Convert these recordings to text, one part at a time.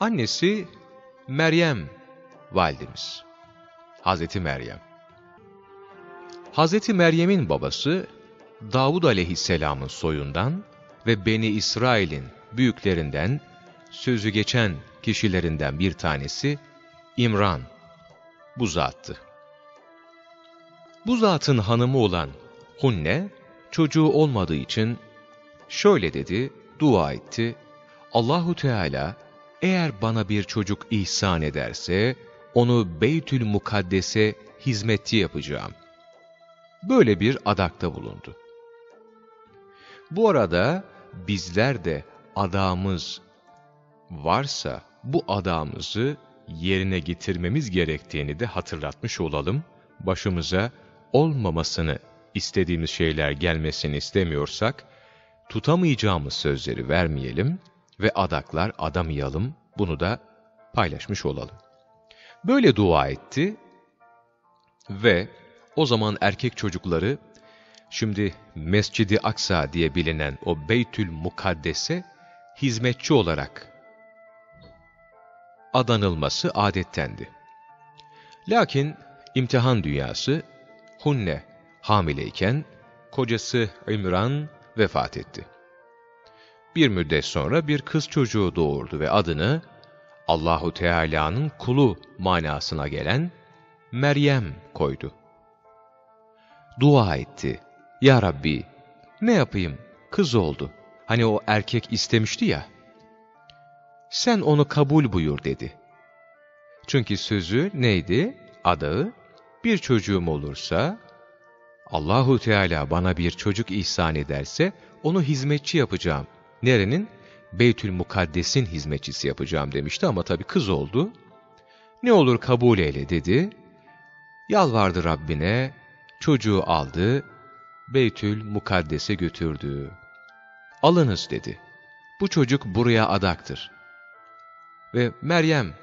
Annesi Meryem validemiz. Hazreti Meryem. Hazreti Meryem'in babası Davud aleyhisselamın soyundan ve Beni İsrail'in büyüklerinden, sözü geçen kişilerinden bir tanesi İmran. Bu zattı. Bu zatın hanımı olan Hunne, çocuğu olmadığı için şöyle dedi, dua etti. Allahu Teala eğer bana bir çocuk ihsan ederse, onu Beytül Mukaddes'e hizmetçi yapacağım. Böyle bir adakta bulundu. Bu arada bizler de adamız varsa bu adamızı yerine getirmemiz gerektiğini de hatırlatmış olalım. Başımıza olmamasını istediğimiz şeyler gelmesini istemiyorsak, tutamayacağımız sözleri vermeyelim ve adaklar adamayalım, bunu da paylaşmış olalım. Böyle dua etti ve o zaman erkek çocukları, şimdi Mescidi Aksa diye bilinen o Beytül Mukaddes'e hizmetçi olarak adanılması adettendi. Lakin imtihan dünyası Hunne hamileyken kocası İmran vefat etti. Bir müddet sonra bir kız çocuğu doğurdu ve adını Allahu Teala'nın kulu manasına gelen Meryem koydu. Dua etti. Ya Rabbi, ne yapayım? Kız oldu. Hani o erkek istemişti ya. Sen onu kabul buyur dedi. Çünkü sözü neydi? Adağı, bir çocuğum olursa, Allahu Teala bana bir çocuk ihsan ederse, onu hizmetçi yapacağım. Nerenin? Beytül Mukaddes'in hizmetçisi yapacağım demişti ama tabii kız oldu. Ne olur kabul eyle dedi. Yalvardı Rabbine, çocuğu aldı, Beytül Mukaddes'e götürdü. Alınız dedi. Bu çocuk buraya adaktır. Ve Meryem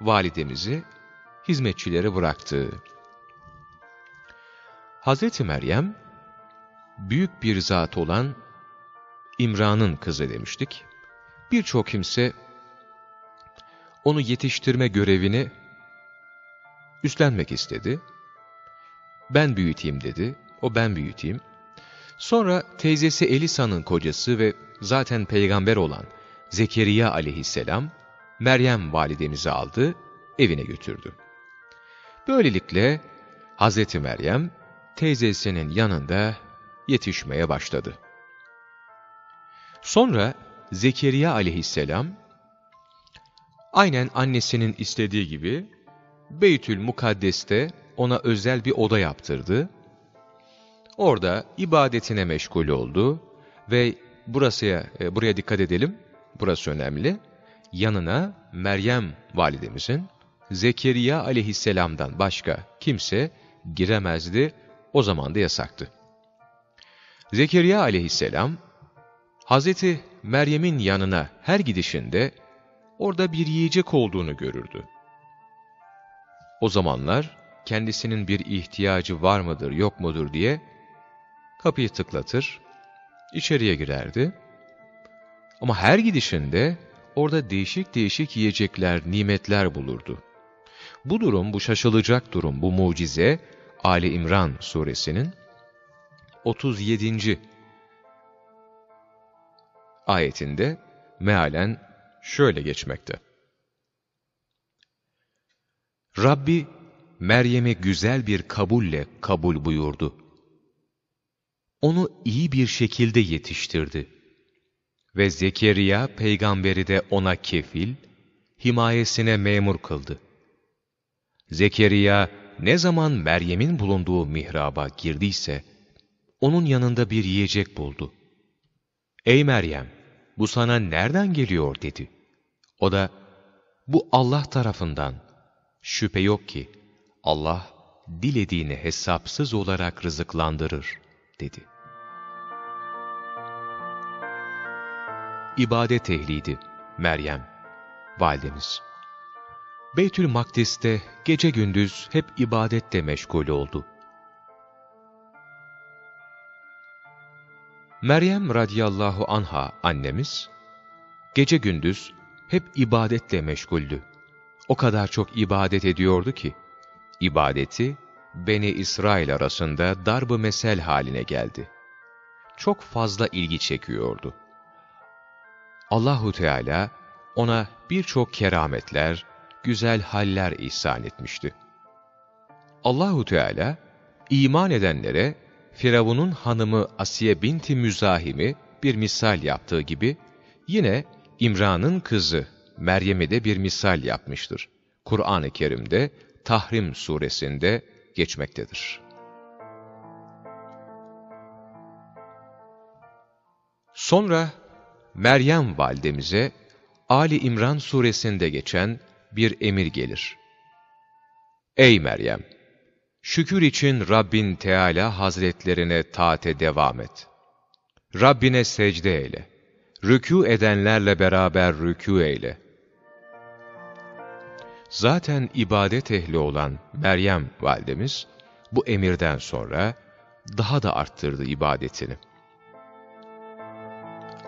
validemizi hizmetçilere bıraktı. Hazreti Meryem, büyük bir zat olan İmran'ın kızı demiştik. Birçok kimse onu yetiştirme görevini üstlenmek istedi. Ben büyüteyim dedi, o ben büyüteyim. Sonra teyzesi Elisa'nın kocası ve zaten peygamber olan Zekeriya aleyhisselam, Meryem validemizi aldı, evine götürdü. Böylelikle Hazreti Meryem, teyzesinin yanında yetişmeye başladı. Sonra Zekeriya aleyhisselam, aynen annesinin istediği gibi, Beytül Mukaddes'te ona özel bir oda yaptırdı. Orada ibadetine meşgul oldu ve burasıya, e, buraya dikkat edelim, burası önemli. Yanına Meryem validemizin Zekeriya aleyhisselamdan başka kimse giremezdi, o zaman da yasaktı. Zekeriya aleyhisselam, Hazreti Meryem'in yanına her gidişinde orada bir yiyecek olduğunu görürdü. O zamanlar kendisinin bir ihtiyacı var mıdır yok mudur diye kapıyı tıklatır, içeriye girerdi. Ama her gidişinde orada değişik değişik yiyecekler, nimetler bulurdu. Bu durum, bu şaşılacak durum, bu mucize Ali İmran suresinin 37. ayetinde mealen şöyle geçmekte. Rabbi Meryem'e güzel bir kabulle kabul buyurdu. Onu iyi bir şekilde yetiştirdi. Ve Zekeriya peygamberi de ona kefil, himayesine memur kıldı. Zekeriya ne zaman Meryem'in bulunduğu mihraba girdiyse, onun yanında bir yiyecek buldu. Ey Meryem, bu sana nereden geliyor dedi. O da, bu Allah tarafından. Şüphe yok ki, Allah dilediğini hesapsız olarak rızıklandırır, dedi. İbadet ehliydi Meryem, validemiz. Beytül Makdis'te gece gündüz hep ibadette meşgul oldu. Meryem radıyallahu anha annemiz, gece gündüz hep ibadetle meşguldü. O kadar çok ibadet ediyordu ki, ibadeti Beni İsrail arasında darb mesel haline geldi. Çok fazla ilgi çekiyordu. Allahu Teala ona birçok kerametler, güzel haller ihsan etmişti. Allahu Teala iman edenlere Firavun'un hanımı Asiye binti Müzahim'i bir misal yaptığı gibi yine İmran'ın kızı Meryem'i de bir misal yapmıştır. Kur'an-ı Kerim'de Tahrim suresinde geçmektedir. Sonra Meryem validemize Ali İmran suresinde geçen bir emir gelir. Ey Meryem! Şükür için Rabbin Teala hazretlerine taate devam et. Rabbine secde eyle. Rükû edenlerle beraber rükû eyle. Zaten ibadet ehli olan Meryem validemiz, bu emirden sonra daha da arttırdı ibadetini.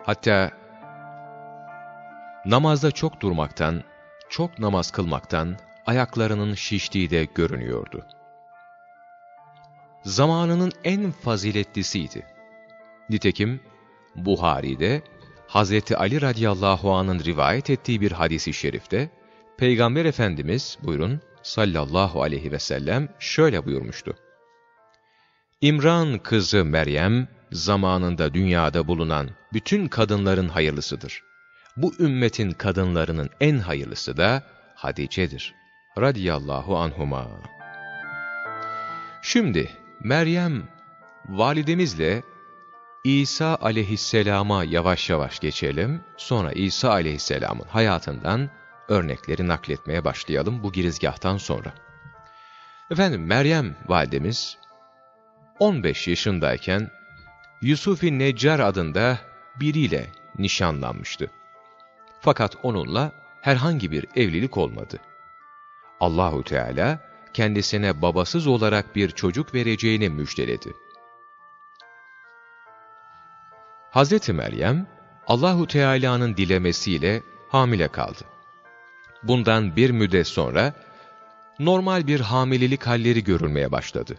Hatta namazda çok durmaktan, çok namaz kılmaktan ayaklarının şiştiği de görünüyordu. Zamanının en faziletlisiydi. Nitekim Buhari'de Hazreti Ali radıyallahu anın rivayet ettiği bir hadisi şerifte Peygamber Efendimiz buyurun sallallahu aleyhi ve sellem şöyle buyurmuştu. İmran kızı Meryem zamanında dünyada bulunan bütün kadınların hayırlısıdır. Bu ümmetin kadınlarının en hayırlısı da Hadice'dir. Radiyallahu anhuma. Şimdi Meryem validemizle İsa aleyhisselama yavaş yavaş geçelim. Sonra İsa aleyhisselamın hayatından örnekleri nakletmeye başlayalım bu girizgahtan sonra. Efendim Meryem validemiz 15 yaşındayken Yusuf-i Neccar adında biriyle nişanlanmıştı. Fakat onunla herhangi bir evlilik olmadı. Allahu Teala kendisine babasız olarak bir çocuk vereceğini müjdeledi. Hazreti Meryem Allahu Teala'nın dilemesiyle hamile kaldı. Bundan bir müddet sonra normal bir hamilelik halleri görülmeye başladı.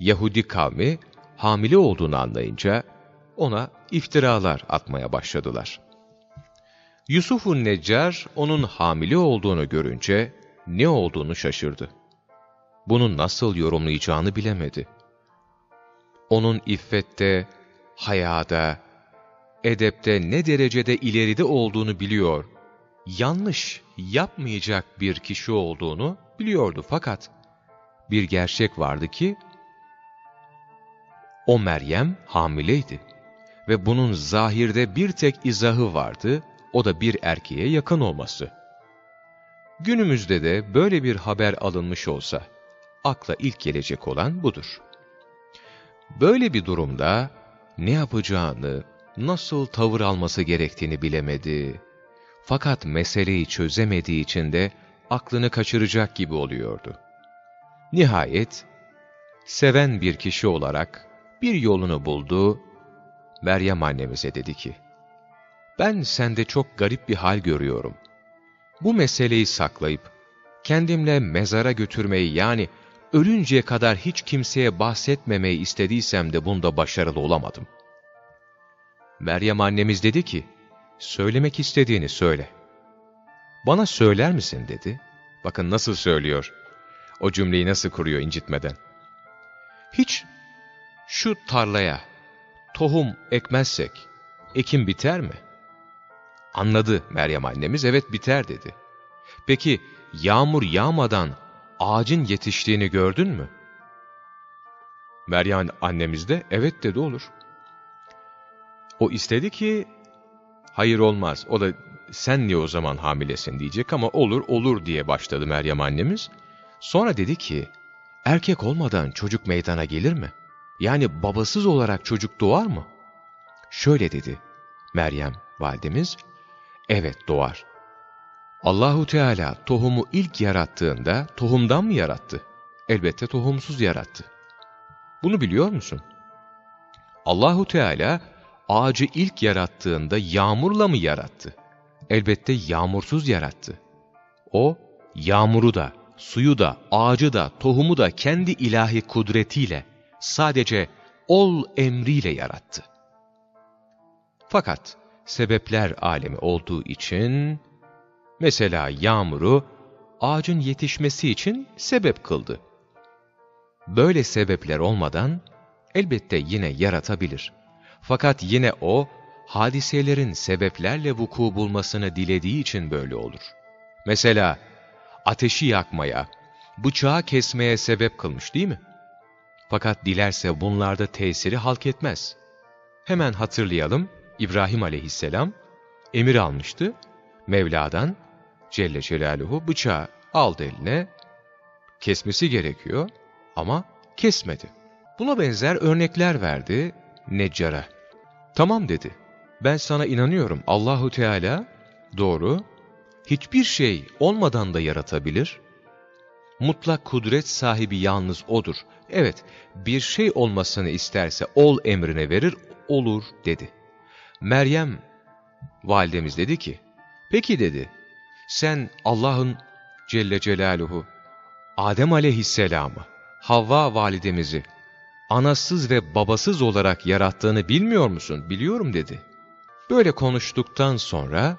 Yahudi kavmi hamile olduğunu anlayınca ona iftiralar atmaya başladılar. Neccar onun hamile olduğunu görünce ne olduğunu şaşırdı. Bunu nasıl yorumlayacağını bilemedi. Onun iffette, hayada, edepte ne derecede ileride olduğunu biliyor, yanlış yapmayacak bir kişi olduğunu biliyordu fakat bir gerçek vardı ki o Meryem hamileydi ve bunun zahirde bir tek izahı vardı, o da bir erkeğe yakın olması. Günümüzde de böyle bir haber alınmış olsa, akla ilk gelecek olan budur. Böyle bir durumda ne yapacağını, nasıl tavır alması gerektiğini bilemedi. Fakat meseleyi çözemediği için de aklını kaçıracak gibi oluyordu. Nihayet, seven bir kişi olarak bir yolunu buldu, Meryem annemize dedi ki, ben sende çok garip bir hal görüyorum. Bu meseleyi saklayıp, kendimle mezara götürmeyi yani ölünceye kadar hiç kimseye bahsetmemeyi istediysem de bunda başarılı olamadım. Meryem annemiz dedi ki, söylemek istediğini söyle. Bana söyler misin dedi. Bakın nasıl söylüyor. O cümleyi nasıl kuruyor incitmeden. Hiç şu tarlaya tohum ekmezsek ekim biter mi? Anladı Meryem annemiz, evet biter dedi. Peki yağmur yağmadan ağacın yetiştiğini gördün mü? Meryem annemiz de evet dedi olur. O istedi ki hayır olmaz. O da sen niye o zaman hamilesin diyecek ama olur olur diye başladı Meryem annemiz. Sonra dedi ki erkek olmadan çocuk meydana gelir mi? Yani babasız olarak çocuk doğar mı? Şöyle dedi Meryem validemiz. Evet doğar. Allahu Teala tohumu ilk yarattığında tohumdan mı yarattı? Elbette tohumsuz yarattı. Bunu biliyor musun? Allahu Teala ağacı ilk yarattığında yağmurla mı yarattı? elbette yağmursuz yarattı. O, yağmuru da, suyu da, ağacı da, tohumu da kendi ilahi kudretiyle, sadece ol emriyle yarattı. Fakat sebepler alemi olduğu için, mesela yağmuru ağacın yetişmesi için sebep kıldı. Böyle sebepler olmadan elbette yine yaratabilir. Fakat yine o, hadiselerin sebeplerle vuku bulmasını dilediği için böyle olur. Mesela ateşi yakmaya, bıçağı kesmeye sebep kılmış değil mi? Fakat dilerse bunlarda tesiri halk etmez. Hemen hatırlayalım, İbrahim aleyhisselam emir almıştı. Mevla'dan Celle Celaluhu bıçağı aldı eline, kesmesi gerekiyor ama kesmedi. Buna benzer örnekler verdi Neccar'a. Tamam dedi. Ben sana inanıyorum. Allahu Teala doğru. Hiçbir şey olmadan da yaratabilir. Mutlak kudret sahibi yalnız odur. Evet, bir şey olmasını isterse ol emrine verir, olur dedi. Meryem validemiz dedi ki, peki dedi, sen Allah'ın Celle Celaluhu, Adem aleyhisselamı, Havva validemizi, anasız ve babasız olarak yarattığını bilmiyor musun? Biliyorum dedi. Böyle konuştuktan sonra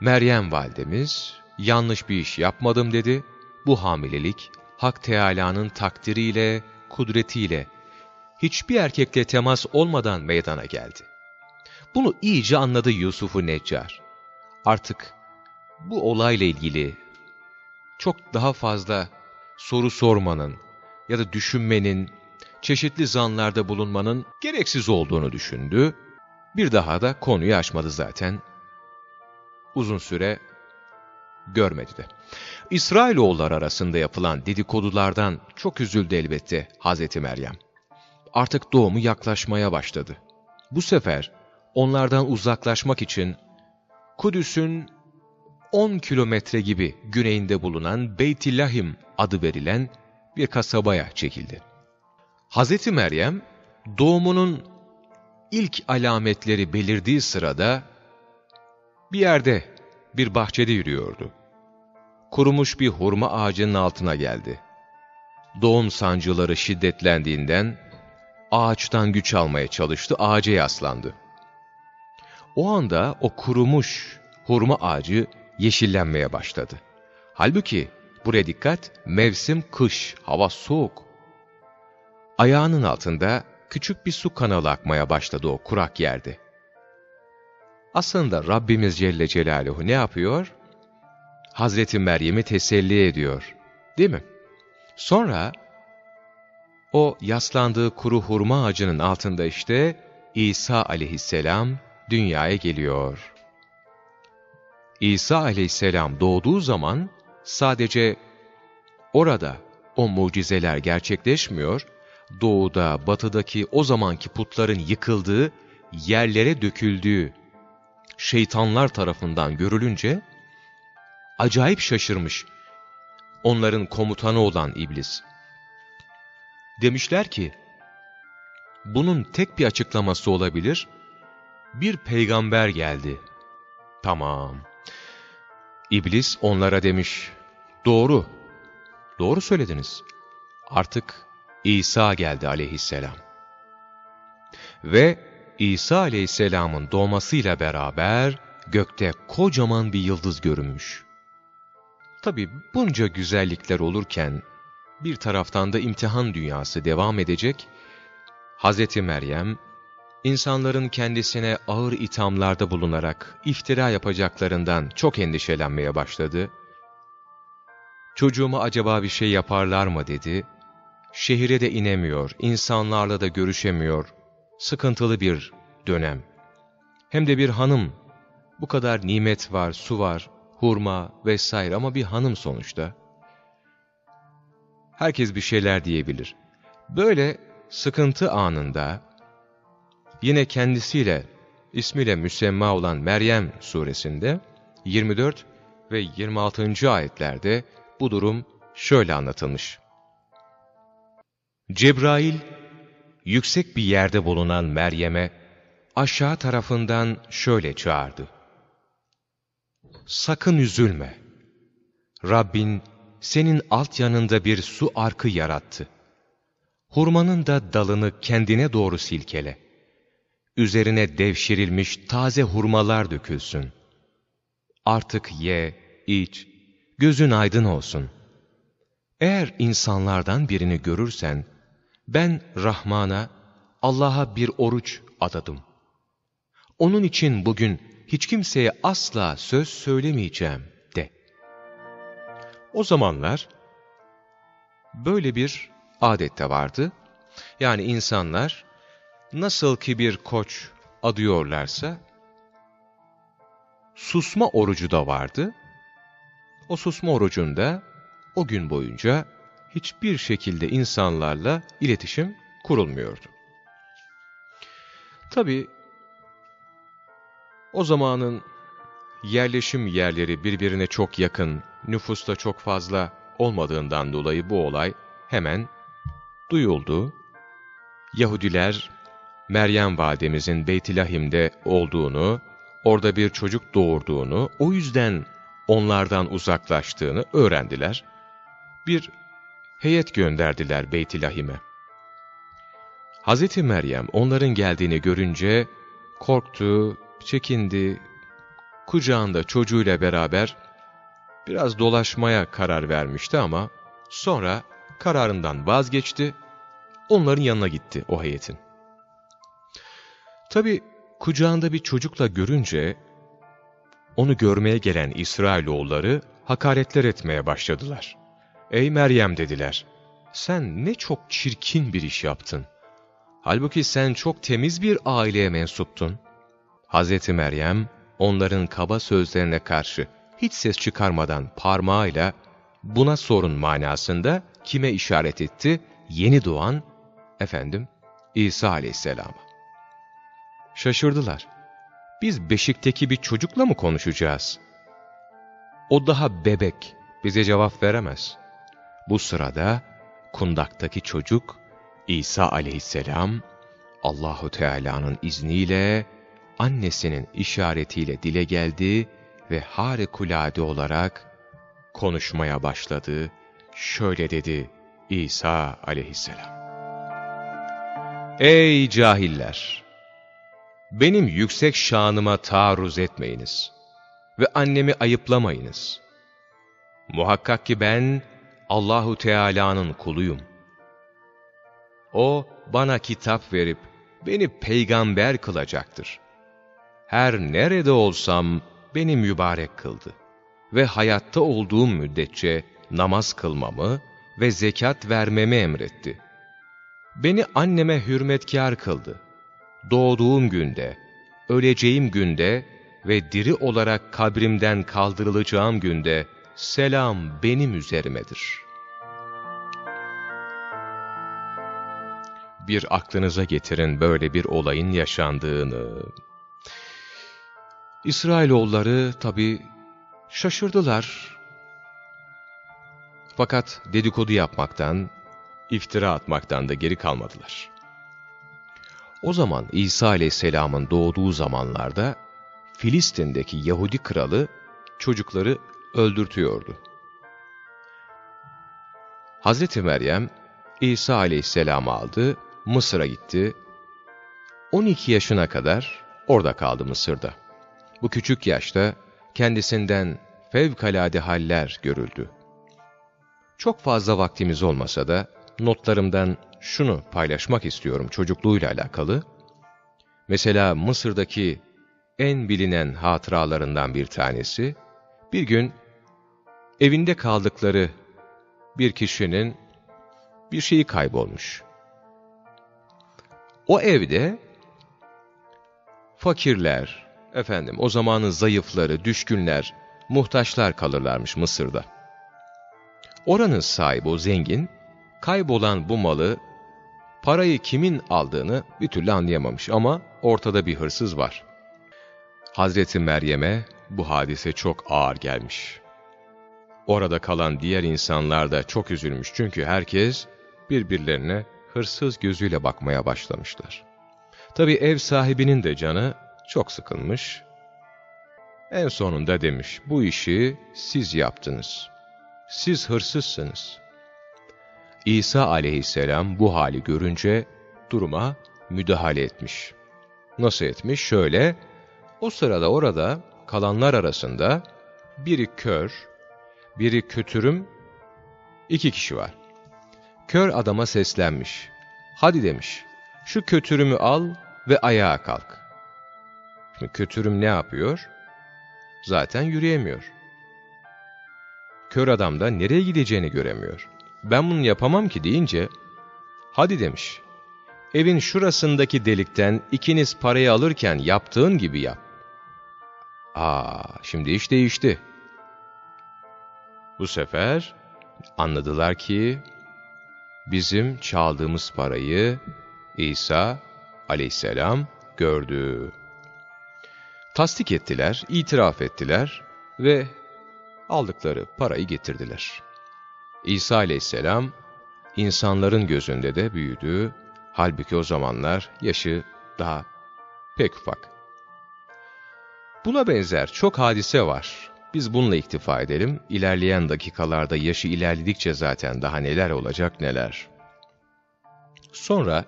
Meryem validemiz yanlış bir iş yapmadım dedi. Bu hamilelik Hak Teâlâ'nın takdiriyle, kudretiyle hiçbir erkekle temas olmadan meydana geldi. Bunu iyice anladı Yusuf-u Neccar. Artık bu olayla ilgili çok daha fazla soru sormanın ya da düşünmenin, çeşitli zanlarda bulunmanın gereksiz olduğunu düşündü. Bir daha da konuyu açmadı zaten. Uzun süre görmedi de. İsrailoğulları arasında yapılan dedikodulardan çok üzüldü elbette Hazreti Meryem. Artık doğumu yaklaşmaya başladı. Bu sefer onlardan uzaklaşmak için Kudüs'ün 10 kilometre gibi güneyinde bulunan Beytillahim adı verilen bir kasabaya çekildi. Hazreti Meryem doğumunun ilk alametleri belirdiği sırada bir yerde, bir bahçede yürüyordu. Kurumuş bir hurma ağacının altına geldi. Doğum sancıları şiddetlendiğinden ağaçtan güç almaya çalıştı, ağaca yaslandı. O anda o kurumuş hurma ağacı yeşillenmeye başladı. Halbuki buraya dikkat, mevsim kış, hava soğuk. Ayağının altında küçük bir su kanalı akmaya başladı o kurak yerde. Aslında Rabbimiz Celle Celaluhu ne yapıyor? Hazreti Meryem'i teselli ediyor. Değil mi? Sonra o yaslandığı kuru hurma ağacının altında işte İsa aleyhisselam dünyaya geliyor. İsa aleyhisselam doğduğu zaman sadece orada o mucizeler gerçekleşmiyor, doğuda, batıdaki o zamanki putların yıkıldığı, yerlere döküldüğü şeytanlar tarafından görülünce, acayip şaşırmış onların komutanı olan iblis. Demişler ki, bunun tek bir açıklaması olabilir, bir peygamber geldi. Tamam. İblis onlara demiş, doğru, doğru söylediniz. Artık İsa geldi aleyhisselam. Ve İsa aleyhisselamın doğmasıyla beraber gökte kocaman bir yıldız görünmüş. Tabi bunca güzellikler olurken bir taraftan da imtihan dünyası devam edecek. Hz. Meryem, insanların kendisine ağır ithamlarda bulunarak iftira yapacaklarından çok endişelenmeye başladı. Çocuğuma acaba bir şey yaparlar mı dedi. Şehire de inemiyor, insanlarla da görüşemiyor. Sıkıntılı bir dönem. Hem de bir hanım. Bu kadar nimet var, su var, hurma vesaire ama bir hanım sonuçta. Herkes bir şeyler diyebilir. Böyle sıkıntı anında yine kendisiyle, ismiyle müsemma olan Meryem suresinde 24 ve 26. ayetlerde bu durum şöyle anlatılmış. Cebrail, yüksek bir yerde bulunan Meryem'e aşağı tarafından şöyle çağırdı. sakın üzülme. Rabbin senin alt yanında bir su arkı yarattı. Hurmanın da dalını kendine doğru silkele. Üzerine devşirilmiş taze hurmalar dökülsün. Artık ye, iç, gözün aydın olsun. Eğer insanlardan birini görürsen, ben Rahman'a, Allah'a bir oruç adadım. Onun için bugün hiç kimseye asla söz söylemeyeceğim de. O zamanlar böyle bir adet de vardı. Yani insanlar nasıl ki bir koç adıyorlarsa susma orucu da vardı. O susma orucunda o gün boyunca hiçbir şekilde insanlarla iletişim kurulmuyordu. Tabi o zamanın yerleşim yerleri birbirine çok yakın, nüfusta çok fazla olmadığından dolayı bu olay hemen duyuldu. Yahudiler Meryem validemizin Beytilahim'de olduğunu, orada bir çocuk doğurduğunu, o yüzden onlardan uzaklaştığını öğrendiler. Bir heyet gönderdiler Beytilahim'e. Hazreti Meryem onların geldiğini görünce korktu, çekindi, kucağında çocuğuyla beraber biraz dolaşmaya karar vermişti ama sonra kararından vazgeçti, onların yanına gitti o heyetin. Tabi kucağında bir çocukla görünce onu görmeye gelen İsrailoğulları hakaretler etmeye başladılar. Ey Meryem dediler, sen ne çok çirkin bir iş yaptın. Halbuki sen çok temiz bir aileye mensuptun. Hazreti Meryem onların kaba sözlerine karşı hiç ses çıkarmadan parmağıyla buna sorun manasında kime işaret etti? Yeni doğan efendim İsa aleyhisselama. Şaşırdılar. Biz beşikteki bir çocukla mı konuşacağız? O daha bebek, bize cevap veremez. Bu sırada kundaktaki çocuk İsa aleyhisselam Allahu Teala'nın izniyle annesinin işaretiyle dile geldi ve harikulade olarak konuşmaya başladı. Şöyle dedi İsa aleyhisselam. Ey cahiller! Benim yüksek şanıma taarruz etmeyiniz ve annemi ayıplamayınız. Muhakkak ki ben Allahu Teala'nın kuluyum. O bana kitap verip beni peygamber kılacaktır. Her nerede olsam beni mübarek kıldı ve hayatta olduğum müddetçe namaz kılmamı ve zekat vermemi emretti. Beni anneme hürmetkar kıldı. Doğduğum günde, öleceğim günde ve diri olarak kabrimden kaldırılacağım günde selam benim üzerimedir. Bir aklınıza getirin böyle bir olayın yaşandığını. İsrailoğulları tabi şaşırdılar. Fakat dedikodu yapmaktan, iftira atmaktan da geri kalmadılar. O zaman İsa aleyhisselamın doğduğu zamanlarda Filistin'deki Yahudi kralı çocukları öldürtüyordu. Hazreti Meryem İsa aleyhisselamı aldı, Mısır'a gitti. 12 yaşına kadar orada kaldı Mısır'da. Bu küçük yaşta kendisinden fevkalade haller görüldü. Çok fazla vaktimiz olmasa da notlarımdan şunu paylaşmak istiyorum çocukluğuyla alakalı. Mesela Mısır'daki en bilinen hatıralarından bir tanesi, bir gün evinde kaldıkları bir kişinin bir şeyi kaybolmuş. O evde fakirler, efendim o zamanın zayıfları, düşkünler, muhtaçlar kalırlarmış Mısır'da. Oranın sahibi o zengin, kaybolan bu malı, parayı kimin aldığını bir türlü anlayamamış ama ortada bir hırsız var. Hazreti Meryem'e bu hadise çok ağır gelmiş. Orada kalan diğer insanlar da çok üzülmüş çünkü herkes birbirlerine hırsız gözüyle bakmaya başlamışlar. Tabi ev sahibinin de canı çok sıkılmış. En sonunda demiş, bu işi siz yaptınız. Siz hırsızsınız. İsa aleyhisselam bu hali görünce duruma müdahale etmiş. Nasıl etmiş? Şöyle, o sırada orada kalanlar arasında biri kör, biri kötürüm, iki kişi var. Kör adama seslenmiş. Hadi demiş, şu kötürümü al ve ayağa kalk. Şimdi kötürüm ne yapıyor? Zaten yürüyemiyor. Kör adam da nereye gideceğini göremiyor. Ben bunu yapamam ki deyince, hadi demiş, evin şurasındaki delikten ikiniz parayı alırken yaptığın gibi yap. Aa, şimdi iş değişti. Bu sefer anladılar ki bizim çaldığımız parayı İsa aleyhisselam gördü. Tasdik ettiler, itiraf ettiler ve aldıkları parayı getirdiler. İsa aleyhisselam insanların gözünde de büyüdü, halbuki o zamanlar yaşı daha pek ufak. Buna benzer çok hadise var. Biz bununla iktifa edelim. İlerleyen dakikalarda yaşı ilerledikçe zaten daha neler olacak neler. Sonra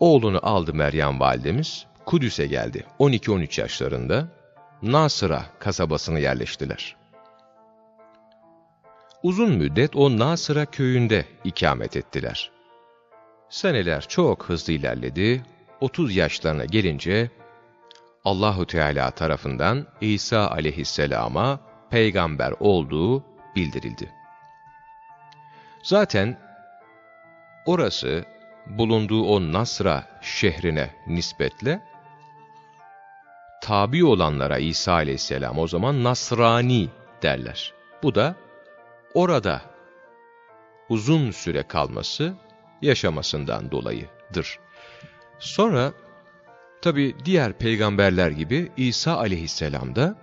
oğlunu aldı Meryem validemiz, Kudüs'e geldi. 12-13 yaşlarında Nasır'a kasabasını yerleştiler. Uzun müddet o Nasır'a köyünde ikamet ettiler. Seneler çok hızlı ilerledi. 30 yaşlarına gelince Allahu Teala tarafından İsa aleyhisselama peygamber olduğu bildirildi. Zaten orası bulunduğu o Nasra şehrine nispetle tabi olanlara İsa aleyhisselam o zaman Nasrani derler. Bu da orada uzun süre kalması, yaşamasından dolayıdır. Sonra tabi diğer peygamberler gibi İsa aleyhisselam da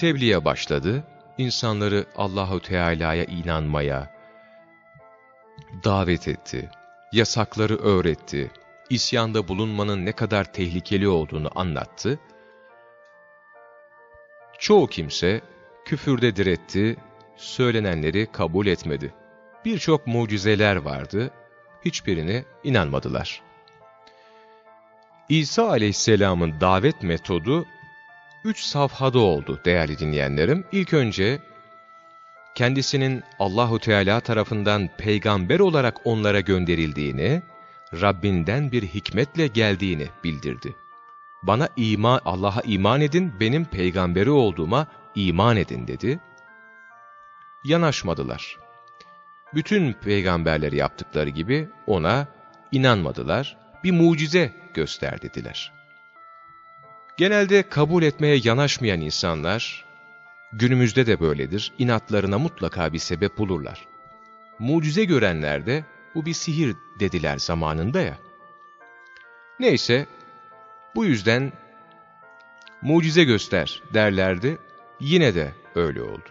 tebliğe başladı. İnsanları Allahu Teala'ya inanmaya davet etti. Yasakları öğretti. İsyanda bulunmanın ne kadar tehlikeli olduğunu anlattı. Çoğu kimse küfürde diretti, söylenenleri kabul etmedi. Birçok mucizeler vardı, hiçbirine inanmadılar. İsa aleyhisselamın davet metodu üç safhada oldu değerli dinleyenlerim. İlk önce kendisinin Allahu Teala tarafından peygamber olarak onlara gönderildiğini, Rabbinden bir hikmetle geldiğini bildirdi. Bana iman Allah'a iman edin, benim peygamberi olduğuma iman edin dedi. Yanaşmadılar. Bütün peygamberleri yaptıkları gibi ona inanmadılar, bir mucize göster dediler. Genelde kabul etmeye yanaşmayan insanlar, günümüzde de böyledir, inatlarına mutlaka bir sebep bulurlar. Mucize görenler de bu bir sihir dediler zamanında ya. Neyse, bu yüzden mucize göster derlerdi, yine de öyle oldu.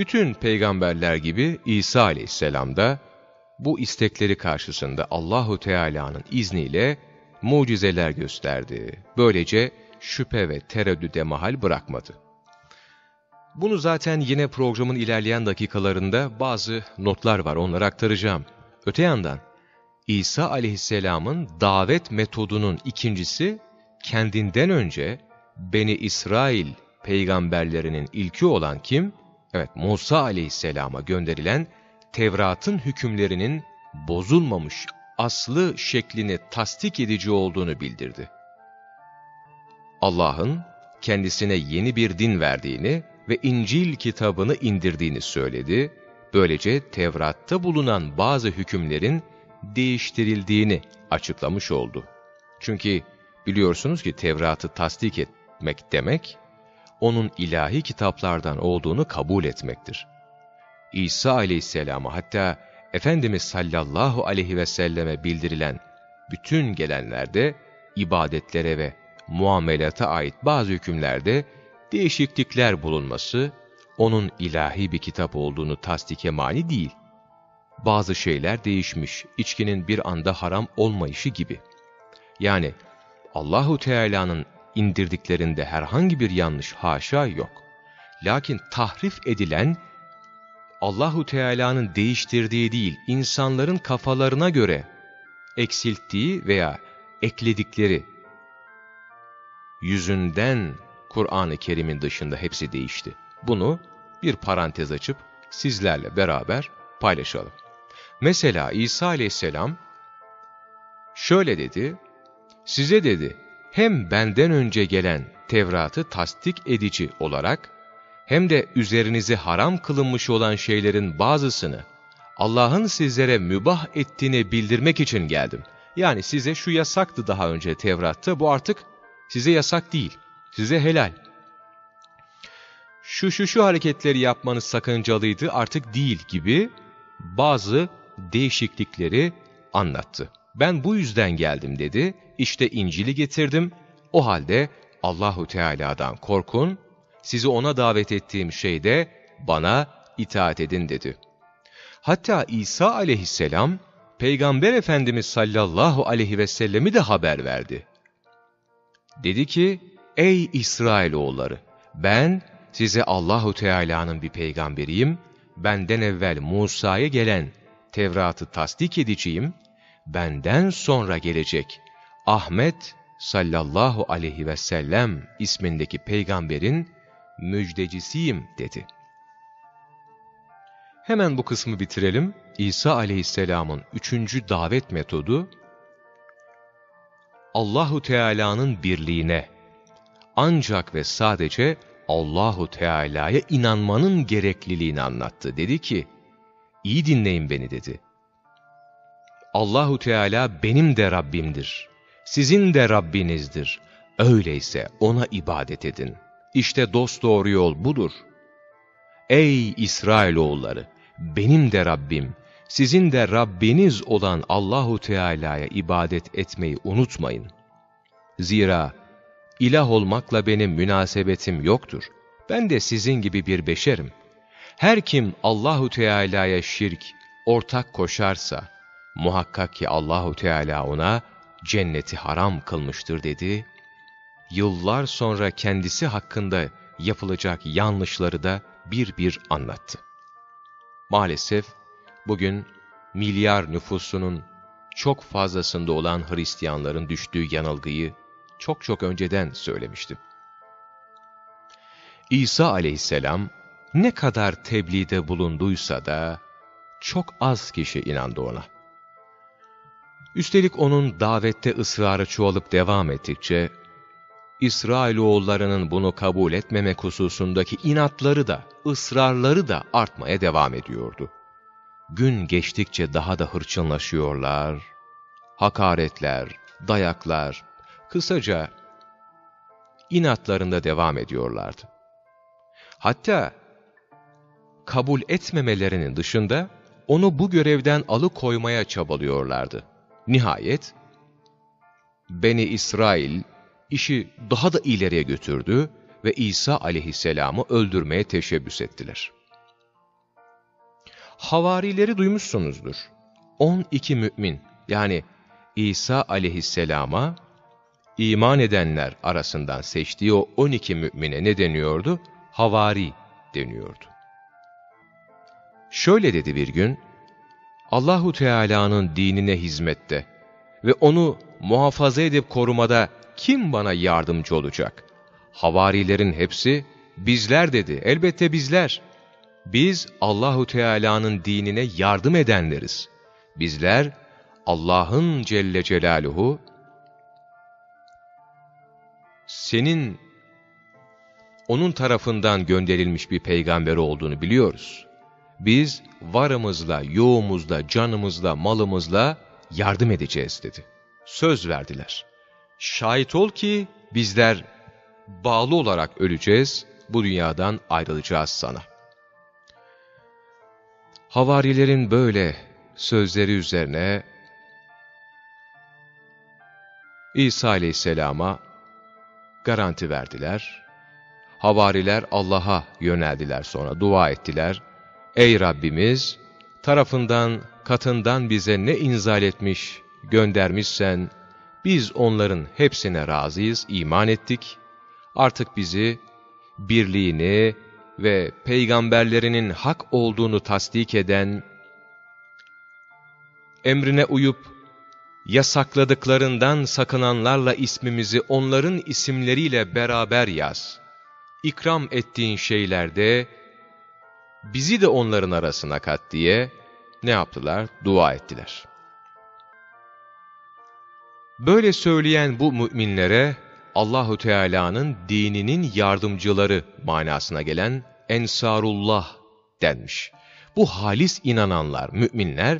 Bütün peygamberler gibi İsa aleyhisselam da bu istekleri karşısında Allahu Teala'nın izniyle mucizeler gösterdi. Böylece şüphe ve tereddüde mahal bırakmadı. Bunu zaten yine programın ilerleyen dakikalarında bazı notlar var, onları aktaracağım. Öte yandan İsa aleyhisselamın davet metodunun ikincisi, kendinden önce Beni İsrail peygamberlerinin ilki olan kim? Evet, Musa aleyhisselama gönderilen Tevrat'ın hükümlerinin bozulmamış aslı şeklini tasdik edici olduğunu bildirdi. Allah'ın kendisine yeni bir din verdiğini ve İncil kitabını indirdiğini söyledi. Böylece Tevrat'ta bulunan bazı hükümlerin değiştirildiğini açıklamış oldu. Çünkü biliyorsunuz ki Tevrat'ı tasdik etmek demek, onun ilahi kitaplardan olduğunu kabul etmektir. İsa aleyhisselama hatta Efendimiz sallallahu aleyhi ve selleme bildirilen bütün gelenlerde ibadetlere ve muamelata ait bazı hükümlerde değişiklikler bulunması, onun ilahi bir kitap olduğunu tasdike mani değil. Bazı şeyler değişmiş, içkinin bir anda haram olmayışı gibi. Yani Allahu Teala'nın indirdiklerinde herhangi bir yanlış haşa yok. Lakin tahrif edilen Allahu Teala'nın değiştirdiği değil, insanların kafalarına göre eksilttiği veya ekledikleri yüzünden Kur'an-ı Kerim'in dışında hepsi değişti. Bunu bir parantez açıp sizlerle beraber paylaşalım. Mesela İsa aleyhisselam şöyle dedi, size dedi hem benden önce gelen Tevrat'ı tasdik edici olarak hem de üzerinize haram kılınmış olan şeylerin bazısını Allah'ın sizlere mübah ettiğini bildirmek için geldim. Yani size şu yasaktı daha önce Tevrat'ta, bu artık size yasak değil, size helal. Şu şu şu hareketleri yapmanız sakıncalıydı, artık değil gibi bazı değişiklikleri anlattı. Ben bu yüzden geldim dedi, işte İncil'i getirdim, o halde Allahu Teala'dan korkun, sizi ona davet ettiğim şeyde bana itaat edin dedi. Hatta İsa aleyhisselam, Peygamber Efendimiz sallallahu aleyhi ve sellemi de haber verdi. Dedi ki, ey İsrailoğulları, ben size Allahu Teala'nın bir peygamberiyim, benden evvel Musa'ya gelen Tevrat'ı tasdik edeceğim, benden sonra gelecek Ahmet sallallahu aleyhi ve sellem ismindeki peygamberin müjdecisiyim dedi. Hemen bu kısmı bitirelim. İsa aleyhisselamın üçüncü davet metodu, Allahu Teala'nın birliğine, ancak ve sadece Allahu Teala'ya inanmanın gerekliliğini anlattı. Dedi ki, iyi dinleyin beni dedi. Allahu Teala benim de Rabbimdir. Sizin de Rabbinizdir. Öyleyse ona ibadet edin. İşte dost doğru yol budur. Ey İsrailoğulları! Benim de Rabbim, sizin de Rabbiniz olan Allahu Teala'ya ibadet etmeyi unutmayın. Zira ilah olmakla benim münasebetim yoktur. Ben de sizin gibi bir beşerim. Her kim Allahu Teala'ya şirk, ortak koşarsa, muhakkak ki Allahu Teala ona cenneti haram kılmıştır dedi. Yıllar sonra kendisi hakkında yapılacak yanlışları da bir bir anlattı. Maalesef bugün milyar nüfusunun çok fazlasında olan Hristiyanların düştüğü yanılgıyı çok çok önceden söylemiştim. İsa aleyhisselam ne kadar tebliğde bulunduysa da çok az kişi inandı ona. Üstelik onun davette ısrarı çoğalıp devam ettikçe, İsrailoğullarının bunu kabul etmemek hususundaki inatları da, ısrarları da artmaya devam ediyordu. Gün geçtikçe daha da hırçınlaşıyorlar, hakaretler, dayaklar, kısaca inatlarında devam ediyorlardı. Hatta kabul etmemelerinin dışında onu bu görevden alıkoymaya çabalıyorlardı. Nihayet Beni İsrail işi daha da ileriye götürdü ve İsa aleyhisselamı öldürmeye teşebbüs ettiler. Havarileri duymuşsunuzdur. 12 mümin yani İsa aleyhisselama iman edenler arasından seçtiği o 12 mümine ne deniyordu? Havari deniyordu. Şöyle dedi bir gün, Allahu Teala'nın dinine hizmette ve onu muhafaza edip korumada kim bana yardımcı olacak? Havarilerin hepsi bizler dedi. Elbette bizler. Biz Allahu Teala'nın dinine yardım edenleriz. Bizler Allah'ın Celle Celaluhu senin onun tarafından gönderilmiş bir peygamber olduğunu biliyoruz. Biz varımızla, yoğumuzla, canımızla, malımızla yardım edeceğiz dedi. Söz verdiler. Şahit ol ki bizler bağlı olarak öleceğiz, bu dünyadan ayrılacağız sana. Havarilerin böyle sözleri üzerine İsa aleyhisselama garanti verdiler. Havariler Allah'a yöneldiler sonra, dua ettiler. Ey Rabbimiz, tarafından, katından bize ne inzal etmiş, göndermişsen, biz onların hepsine razıyız, iman ettik. Artık bizi birliğini ve peygamberlerinin hak olduğunu tasdik eden, emrine uyup yasakladıklarından sakınanlarla ismimizi onların isimleriyle beraber yaz. İkram ettiğin şeylerde bizi de onların arasına kat diye ne yaptılar? Dua ettiler. Böyle söyleyen bu müminlere Allahu Teala'nın dininin yardımcıları manasına gelen Ensarullah denmiş. Bu halis inananlar, müminler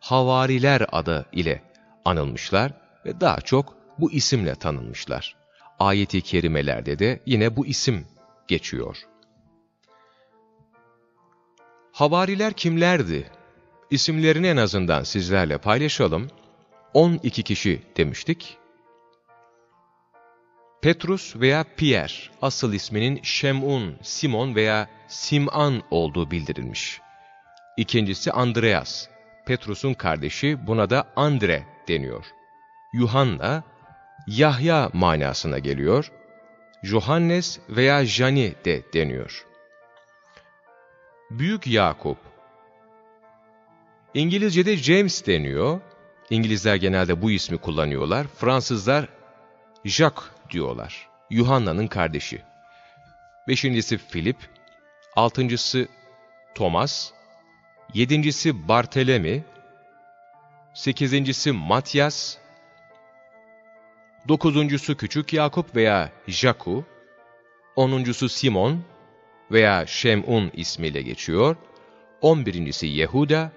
havariler adı ile anılmışlar ve daha çok bu isimle tanınmışlar. Ayeti kerimelerde de yine bu isim geçiyor. Havariler kimlerdi? İsimlerini en azından sizlerle paylaşalım. 12 kişi demiştik. Petrus veya Pierre, asıl isminin Şem'un, Simon veya Sim'an olduğu bildirilmiş. İkincisi Andreas, Petrus'un kardeşi buna da Andre deniyor. Yuhanna, Yahya manasına geliyor. Johannes veya Jani de deniyor. Büyük Yakup, İngilizce'de James deniyor. İngilizler genelde bu ismi kullanıyorlar. Fransızlar Jacques diyorlar. Yuhanna'nın kardeşi. Beşincisi Philip. Altıncısı Thomas. Yedincisi Bartelemi. Sekizincisi Matyas. Dokuzuncusu Küçük Yakup veya Jaku. Onuncusu Simon veya Şem'un ismiyle geçiyor. On birincisi Yehuda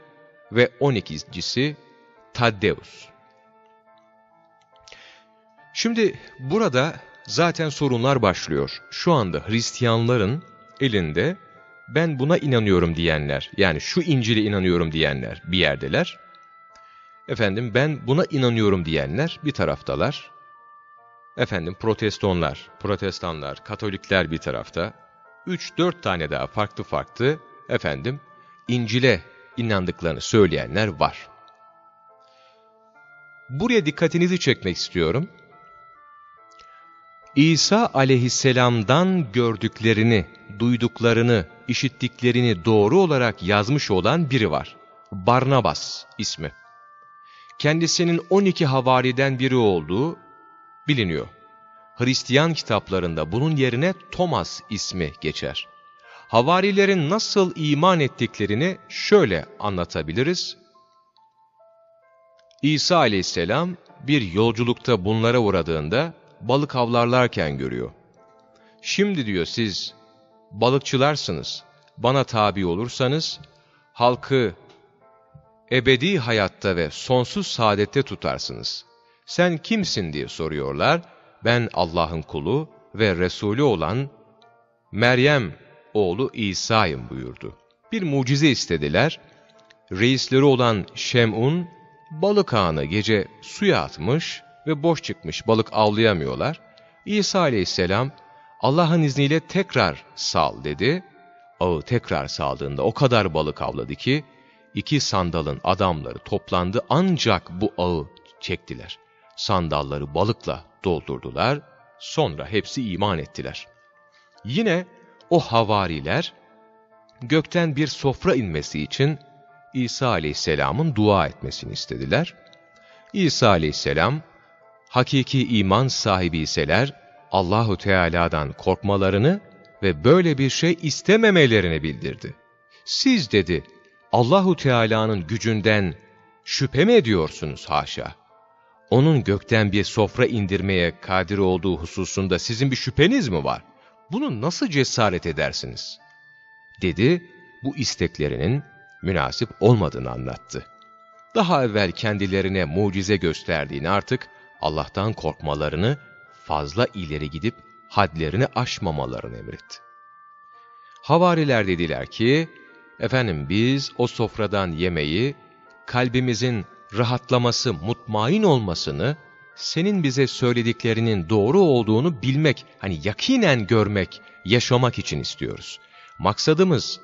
ve on ikincisi Taddeus. Şimdi burada zaten sorunlar başlıyor. Şu anda Hristiyanların elinde ben buna inanıyorum diyenler, yani şu İncil'e inanıyorum diyenler bir yerdeler. Efendim ben buna inanıyorum diyenler bir taraftalar. Efendim protestonlar, protestanlar, katolikler bir tarafta. Üç dört tane daha farklı farklı efendim İncil'e inandıklarını söyleyenler var. Buraya dikkatinizi çekmek istiyorum. İsa aleyhisselamdan gördüklerini, duyduklarını, işittiklerini doğru olarak yazmış olan biri var. Barnabas ismi. Kendisinin 12 havariden biri olduğu biliniyor. Hristiyan kitaplarında bunun yerine Thomas ismi geçer. Havarilerin nasıl iman ettiklerini şöyle anlatabiliriz. İsa aleyhisselam bir yolculukta bunlara uğradığında balık avlarlarken görüyor. Şimdi diyor siz balıkçılarsınız, bana tabi olursanız halkı ebedi hayatta ve sonsuz saadette tutarsınız. Sen kimsin diye soruyorlar. Ben Allah'ın kulu ve Resulü olan Meryem oğlu İsa'yım buyurdu. Bir mucize istediler. Reisleri olan Şem'un balık ağını gece suya atmış ve boş çıkmış balık avlayamıyorlar. İsa aleyhisselam Allah'ın izniyle tekrar sal dedi. Ağı tekrar saldığında o kadar balık avladı ki iki sandalın adamları toplandı ancak bu ağı çektiler. Sandalları balıkla doldurdular. Sonra hepsi iman ettiler. Yine o havariler gökten bir sofra inmesi için İsa aleyhisselamın dua etmesini istediler. İsa aleyhisselam hakiki iman sahibi iseler Allahu Teala'dan korkmalarını ve böyle bir şey istememelerini bildirdi. Siz dedi Allahu Teala'nın gücünden şüphe mi ediyorsunuz haşa? Onun gökten bir sofra indirmeye kadir olduğu hususunda sizin bir şüpheniz mi var? Bunu nasıl cesaret edersiniz? Dedi, bu isteklerinin münasip olmadığını anlattı. Daha evvel kendilerine mucize gösterdiğini artık Allah'tan korkmalarını, fazla ileri gidip hadlerini aşmamalarını emretti. Havariler dediler ki, efendim biz o sofradan yemeği, kalbimizin rahatlaması, mutmain olmasını, senin bize söylediklerinin doğru olduğunu bilmek, hani yakinen görmek, yaşamak için istiyoruz. Maksadımız,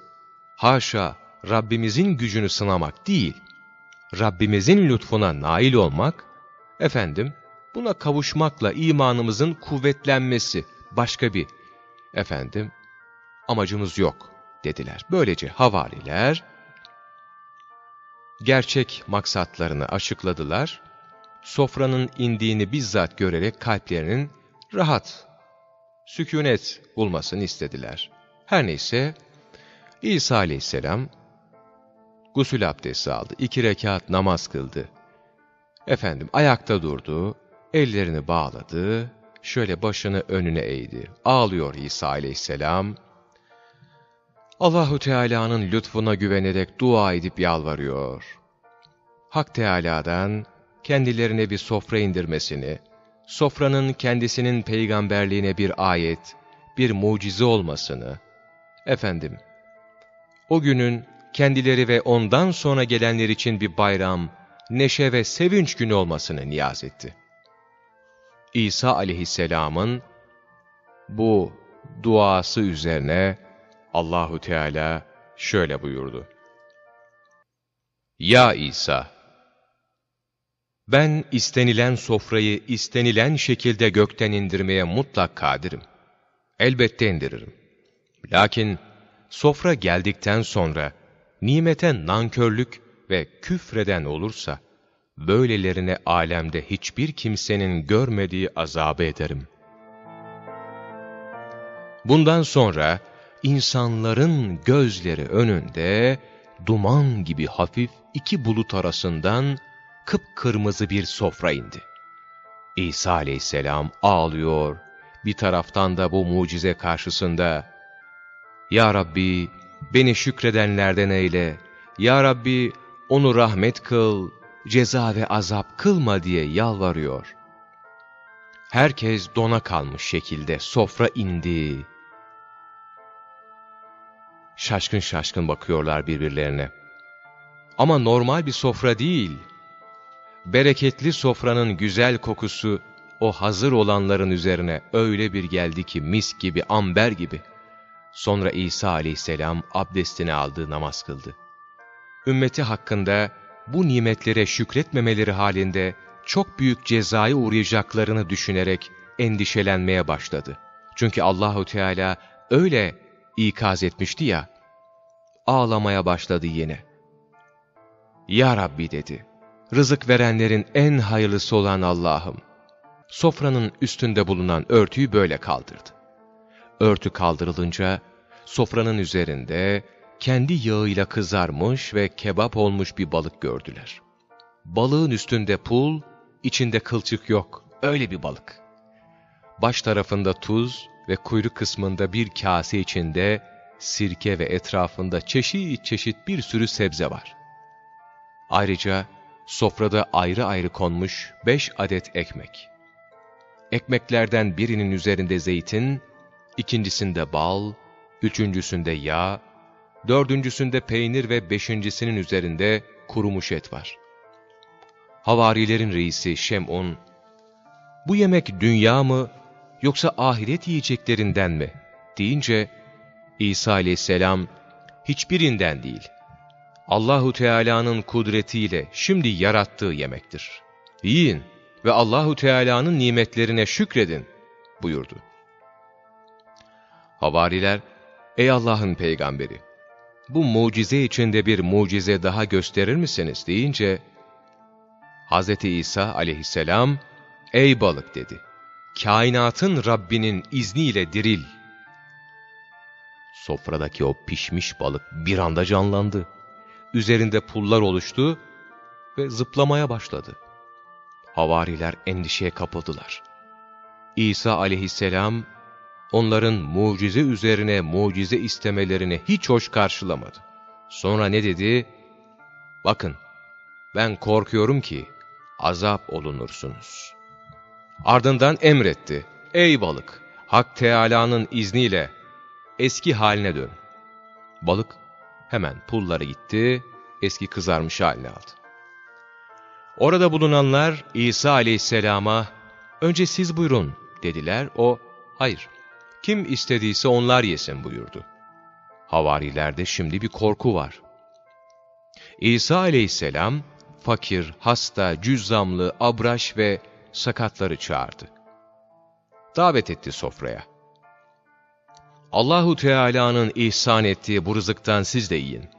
haşa Rabbimizin gücünü sınamak değil, Rabbimizin lütfuna nail olmak, efendim, buna kavuşmakla imanımızın kuvvetlenmesi başka bir efendim amacımız yok dediler. Böylece havariler gerçek maksatlarını açıkladılar. Sofranın indiğini bizzat görerek kalplerinin rahat, sükunet bulmasını istediler. Her neyse İsa aleyhisselam gusül abdesti aldı. iki rekat namaz kıldı. Efendim ayakta durdu, ellerini bağladı, şöyle başını önüne eğdi. Ağlıyor İsa aleyhisselam. Allahu Teala'nın lütfuna güvenerek dua edip yalvarıyor. Hak Teala'dan kendilerine bir sofra indirmesini, sofranın kendisinin peygamberliğine bir ayet, bir mucize olmasını, efendim, o günün kendileri ve ondan sonra gelenler için bir bayram, neşe ve sevinç günü olmasını niyaz etti. İsa aleyhisselamın bu duası üzerine Allahu Teala şöyle buyurdu. Ya İsa! Ben istenilen sofrayı istenilen şekilde gökten indirmeye mutlak kadirim. Elbette indiririm. Lakin sofra geldikten sonra nimete nankörlük ve küfreden olursa, böylelerine alemde hiçbir kimsenin görmediği azabı ederim. Bundan sonra insanların gözleri önünde duman gibi hafif iki bulut arasından kıpkırmızı bir sofra indi. İsa aleyhisselam ağlıyor, bir taraftan da bu mucize karşısında, Ya Rabbi beni şükredenlerden eyle, Ya Rabbi onu rahmet kıl, ceza ve azap kılma diye yalvarıyor. Herkes dona kalmış şekilde sofra indi. Şaşkın şaşkın bakıyorlar birbirlerine. Ama normal bir sofra değil. Bereketli sofranın güzel kokusu o hazır olanların üzerine öyle bir geldi ki mis gibi, amber gibi. Sonra İsa aleyhisselam abdestini aldı, namaz kıldı. Ümmeti hakkında bu nimetlere şükretmemeleri halinde çok büyük cezaya uğrayacaklarını düşünerek endişelenmeye başladı. Çünkü Allahu Teala öyle ikaz etmişti ya, ağlamaya başladı yine. Ya Rabbi dedi, rızık verenlerin en hayırlısı olan Allah'ım. Sofranın üstünde bulunan örtüyü böyle kaldırdı. Örtü kaldırılınca, sofranın üzerinde kendi yağıyla kızarmış ve kebap olmuş bir balık gördüler. Balığın üstünde pul, içinde kılçık yok, öyle bir balık. Baş tarafında tuz ve kuyruk kısmında bir kase içinde sirke ve etrafında çeşit çeşit bir sürü sebze var. Ayrıca sofrada ayrı ayrı konmuş beş adet ekmek. Ekmeklerden birinin üzerinde zeytin, ikincisinde bal, üçüncüsünde yağ, dördüncüsünde peynir ve beşincisinin üzerinde kurumuş et var. Havarilerin reisi Şem'un, bu yemek dünya mı yoksa ahiret yiyeceklerinden mi deyince İsa aleyhisselam hiçbirinden değil. Allahu Teala'nın kudretiyle şimdi yarattığı yemektir. Yiyin ve Allahu Teala'nın nimetlerine şükredin buyurdu. Havariler, ey Allah'ın peygamberi, bu mucize içinde bir mucize daha gösterir misiniz deyince, Hz. İsa aleyhisselam, ey balık dedi, kainatın Rabbinin izniyle diril. Sofradaki o pişmiş balık bir anda canlandı. Üzerinde pullar oluştu ve zıplamaya başladı. Havariler endişeye kapıldılar. İsa aleyhisselam, onların mucize üzerine mucize istemelerini hiç hoş karşılamadı. Sonra ne dedi? Bakın, ben korkuyorum ki azap olunursunuz. Ardından emretti. Ey balık, Hak Teâlâ'nın izniyle eski haline dön. Balık hemen pulları gitti, eski kızarmış haline aldı. Orada bulunanlar İsa aleyhisselama, önce siz buyurun dediler. O, hayır, kim istediyse onlar yesin buyurdu. Havarilerde şimdi bir korku var. İsa aleyhisselam, fakir, hasta, cüzzamlı, abraş ve sakatları çağırdı. Davet etti sofraya. Allahu Teala'nın ihsan ettiği bu rızıktan siz de yiyin.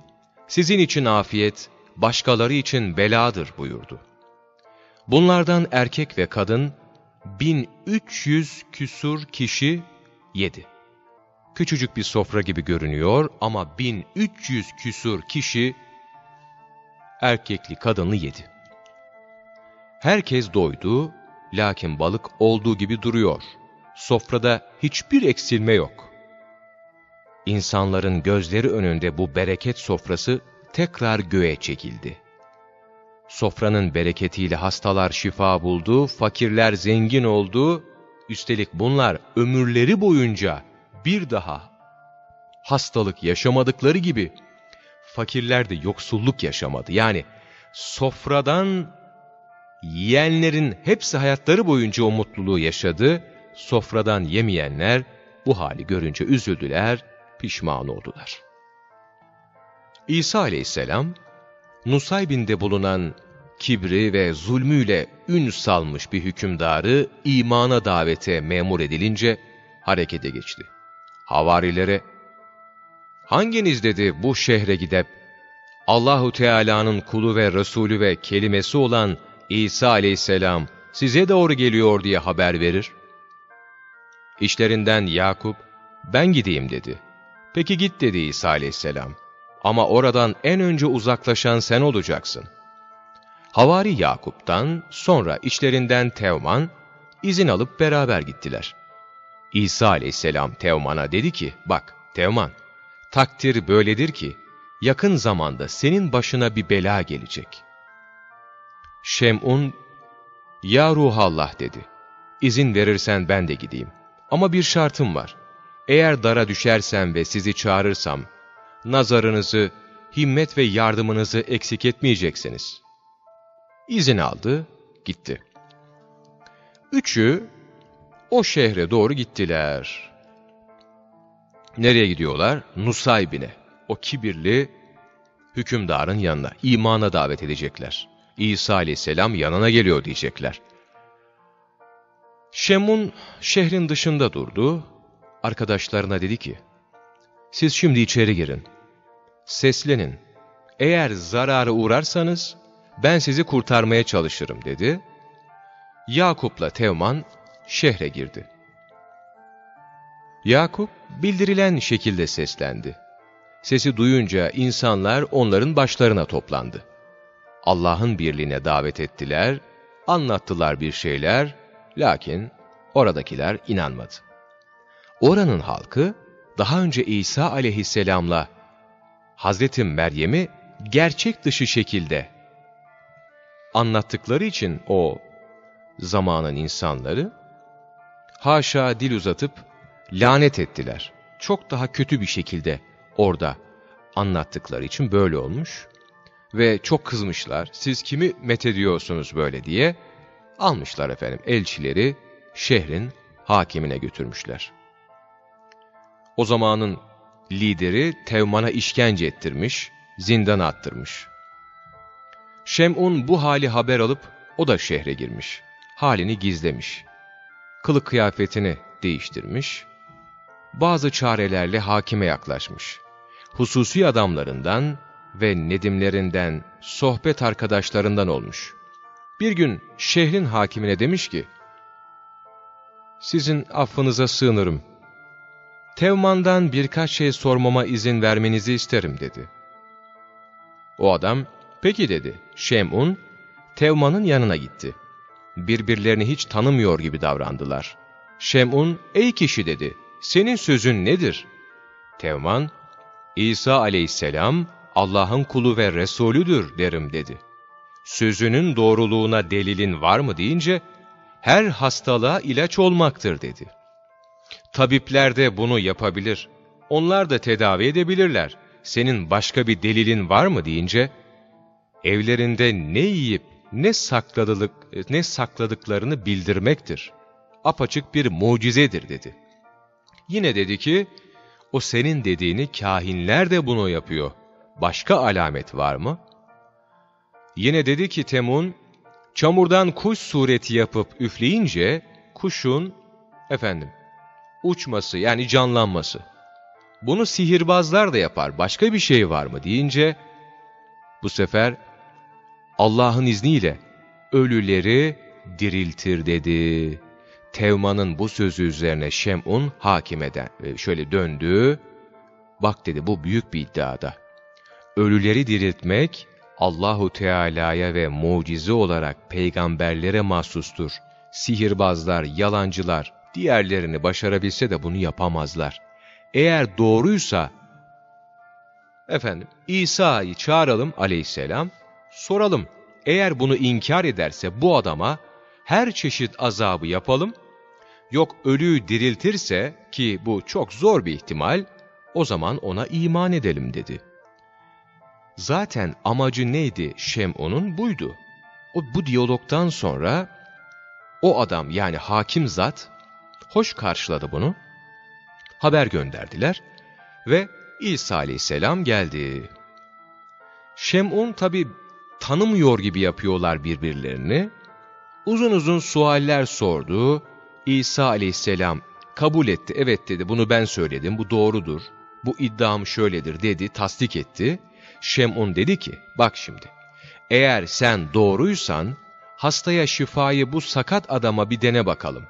Sizin için afiyet, başkaları için beladır buyurdu. Bunlardan erkek ve kadın 1300 küsur kişi yedi. Küçücük bir sofra gibi görünüyor ama 1300 küsur kişi erkekli kadınlı yedi. Herkes doydu, lakin balık olduğu gibi duruyor. Sofrada hiçbir eksilme yok. İnsanların gözleri önünde bu bereket sofrası tekrar göğe çekildi. Sofranın bereketiyle hastalar şifa buldu, fakirler zengin oldu, üstelik bunlar ömürleri boyunca bir daha hastalık yaşamadıkları gibi fakirler de yoksulluk yaşamadı. Yani sofradan yiyenlerin hepsi hayatları boyunca o mutluluğu yaşadı, sofradan yemeyenler bu hali görünce üzüldüler, pişman oldular. İsa aleyhisselam, Nusaybin'de bulunan kibri ve zulmüyle ün salmış bir hükümdarı imana davete memur edilince harekete geçti. Havarilere, hanginiz dedi bu şehre gidip Allahu Teala'nın kulu ve Resulü ve kelimesi olan İsa aleyhisselam size doğru geliyor diye haber verir? İşlerinden Yakup, ben gideyim dedi. Peki git dedi İsa aleyhisselam. Ama oradan en önce uzaklaşan sen olacaksın. Havari Yakup'tan sonra içlerinden Tevman izin alıp beraber gittiler. İsa aleyhisselam Tevman'a dedi ki, bak Tevman, takdir böyledir ki, yakın zamanda senin başına bir bela gelecek. Şem'un, ya ruhallah dedi, izin verirsen ben de gideyim. Ama bir şartım var. Eğer dara düşersem ve sizi çağırırsam, nazarınızı, himmet ve yardımınızı eksik etmeyeceksiniz. İzin aldı, gitti. Üçü o şehre doğru gittiler. Nereye gidiyorlar? Nusaybin'e. O kibirli hükümdarın yanına, imana davet edecekler. İsa aleyhisselam yanına geliyor diyecekler. Şemun şehrin dışında durdu. Arkadaşlarına dedi ki, siz şimdi içeri girin. Seslenin. Eğer zararı uğrarsanız ben sizi kurtarmaya çalışırım dedi. Yakup'la Tevman şehre girdi. Yakup bildirilen şekilde seslendi. Sesi duyunca insanlar onların başlarına toplandı. Allah'ın birliğine davet ettiler, anlattılar bir şeyler, lakin oradakiler inanmadı. Oranın halkı daha önce İsa aleyhisselamla Hazreti Meryem'i gerçek dışı şekilde anlattıkları için o zamanın insanları haşa dil uzatıp lanet ettiler. Çok daha kötü bir şekilde orada anlattıkları için böyle olmuş ve çok kızmışlar. Siz kimi methediyorsunuz böyle diye almışlar efendim elçileri şehrin hakimine götürmüşler. O zamanın lideri Tevman'a işkence ettirmiş, zindana attırmış. Şem'un bu hali haber alıp o da şehre girmiş. Halini gizlemiş. Kılık kıyafetini değiştirmiş. Bazı çarelerle hakime yaklaşmış. Hususi adamlarından ve nedimlerinden, sohbet arkadaşlarından olmuş. Bir gün şehrin hakimine demiş ki, Sizin affınıza sığınırım. Tevman'dan birkaç şey sormama izin vermenizi isterim dedi. O adam, peki dedi. Şem'un, Tevman'ın yanına gitti. Birbirlerini hiç tanımıyor gibi davrandılar. Şem'un, ey kişi dedi, senin sözün nedir? Tevman, İsa aleyhisselam Allah'ın kulu ve Resulüdür derim dedi. Sözünün doğruluğuna delilin var mı deyince, her hastalığa ilaç olmaktır dedi. Tabipler de bunu yapabilir. Onlar da tedavi edebilirler. Senin başka bir delilin var mı deyince, evlerinde ne yiyip ne, sakladık, ne sakladıklarını bildirmektir. Apaçık bir mucizedir dedi. Yine dedi ki, o senin dediğini kahinler de bunu yapıyor. Başka alamet var mı? Yine dedi ki Temun, çamurdan kuş sureti yapıp üfleyince kuşun efendim uçması yani canlanması. Bunu sihirbazlar da yapar. Başka bir şey var mı deyince bu sefer Allah'ın izniyle ölüleri diriltir dedi. Tevman'ın bu sözü üzerine Şem'un hakimeden e, şöyle döndü. Bak dedi bu büyük bir iddiada. Ölüleri diriltmek Allahu Teala'ya ve mucize olarak peygamberlere mahsustur. Sihirbazlar, yalancılar, diğerlerini başarabilse de bunu yapamazlar. Eğer doğruysa, efendim İsa'yı çağıralım aleyhisselam, soralım. Eğer bunu inkar ederse bu adama her çeşit azabı yapalım, yok ölüyü diriltirse ki bu çok zor bir ihtimal, o zaman ona iman edelim dedi. Zaten amacı neydi Şem'on'un buydu. O bu diyalogtan sonra o adam yani hakim zat hoş karşıladı bunu. Haber gönderdiler ve İsa aleyhisselam geldi. Şem'un tabi tanımıyor gibi yapıyorlar birbirlerini. Uzun uzun sualler sordu. İsa aleyhisselam kabul etti. Evet dedi bunu ben söyledim bu doğrudur. Bu iddiam şöyledir dedi tasdik etti. Şem'un dedi ki bak şimdi eğer sen doğruysan hastaya şifayı bu sakat adama bir dene bakalım.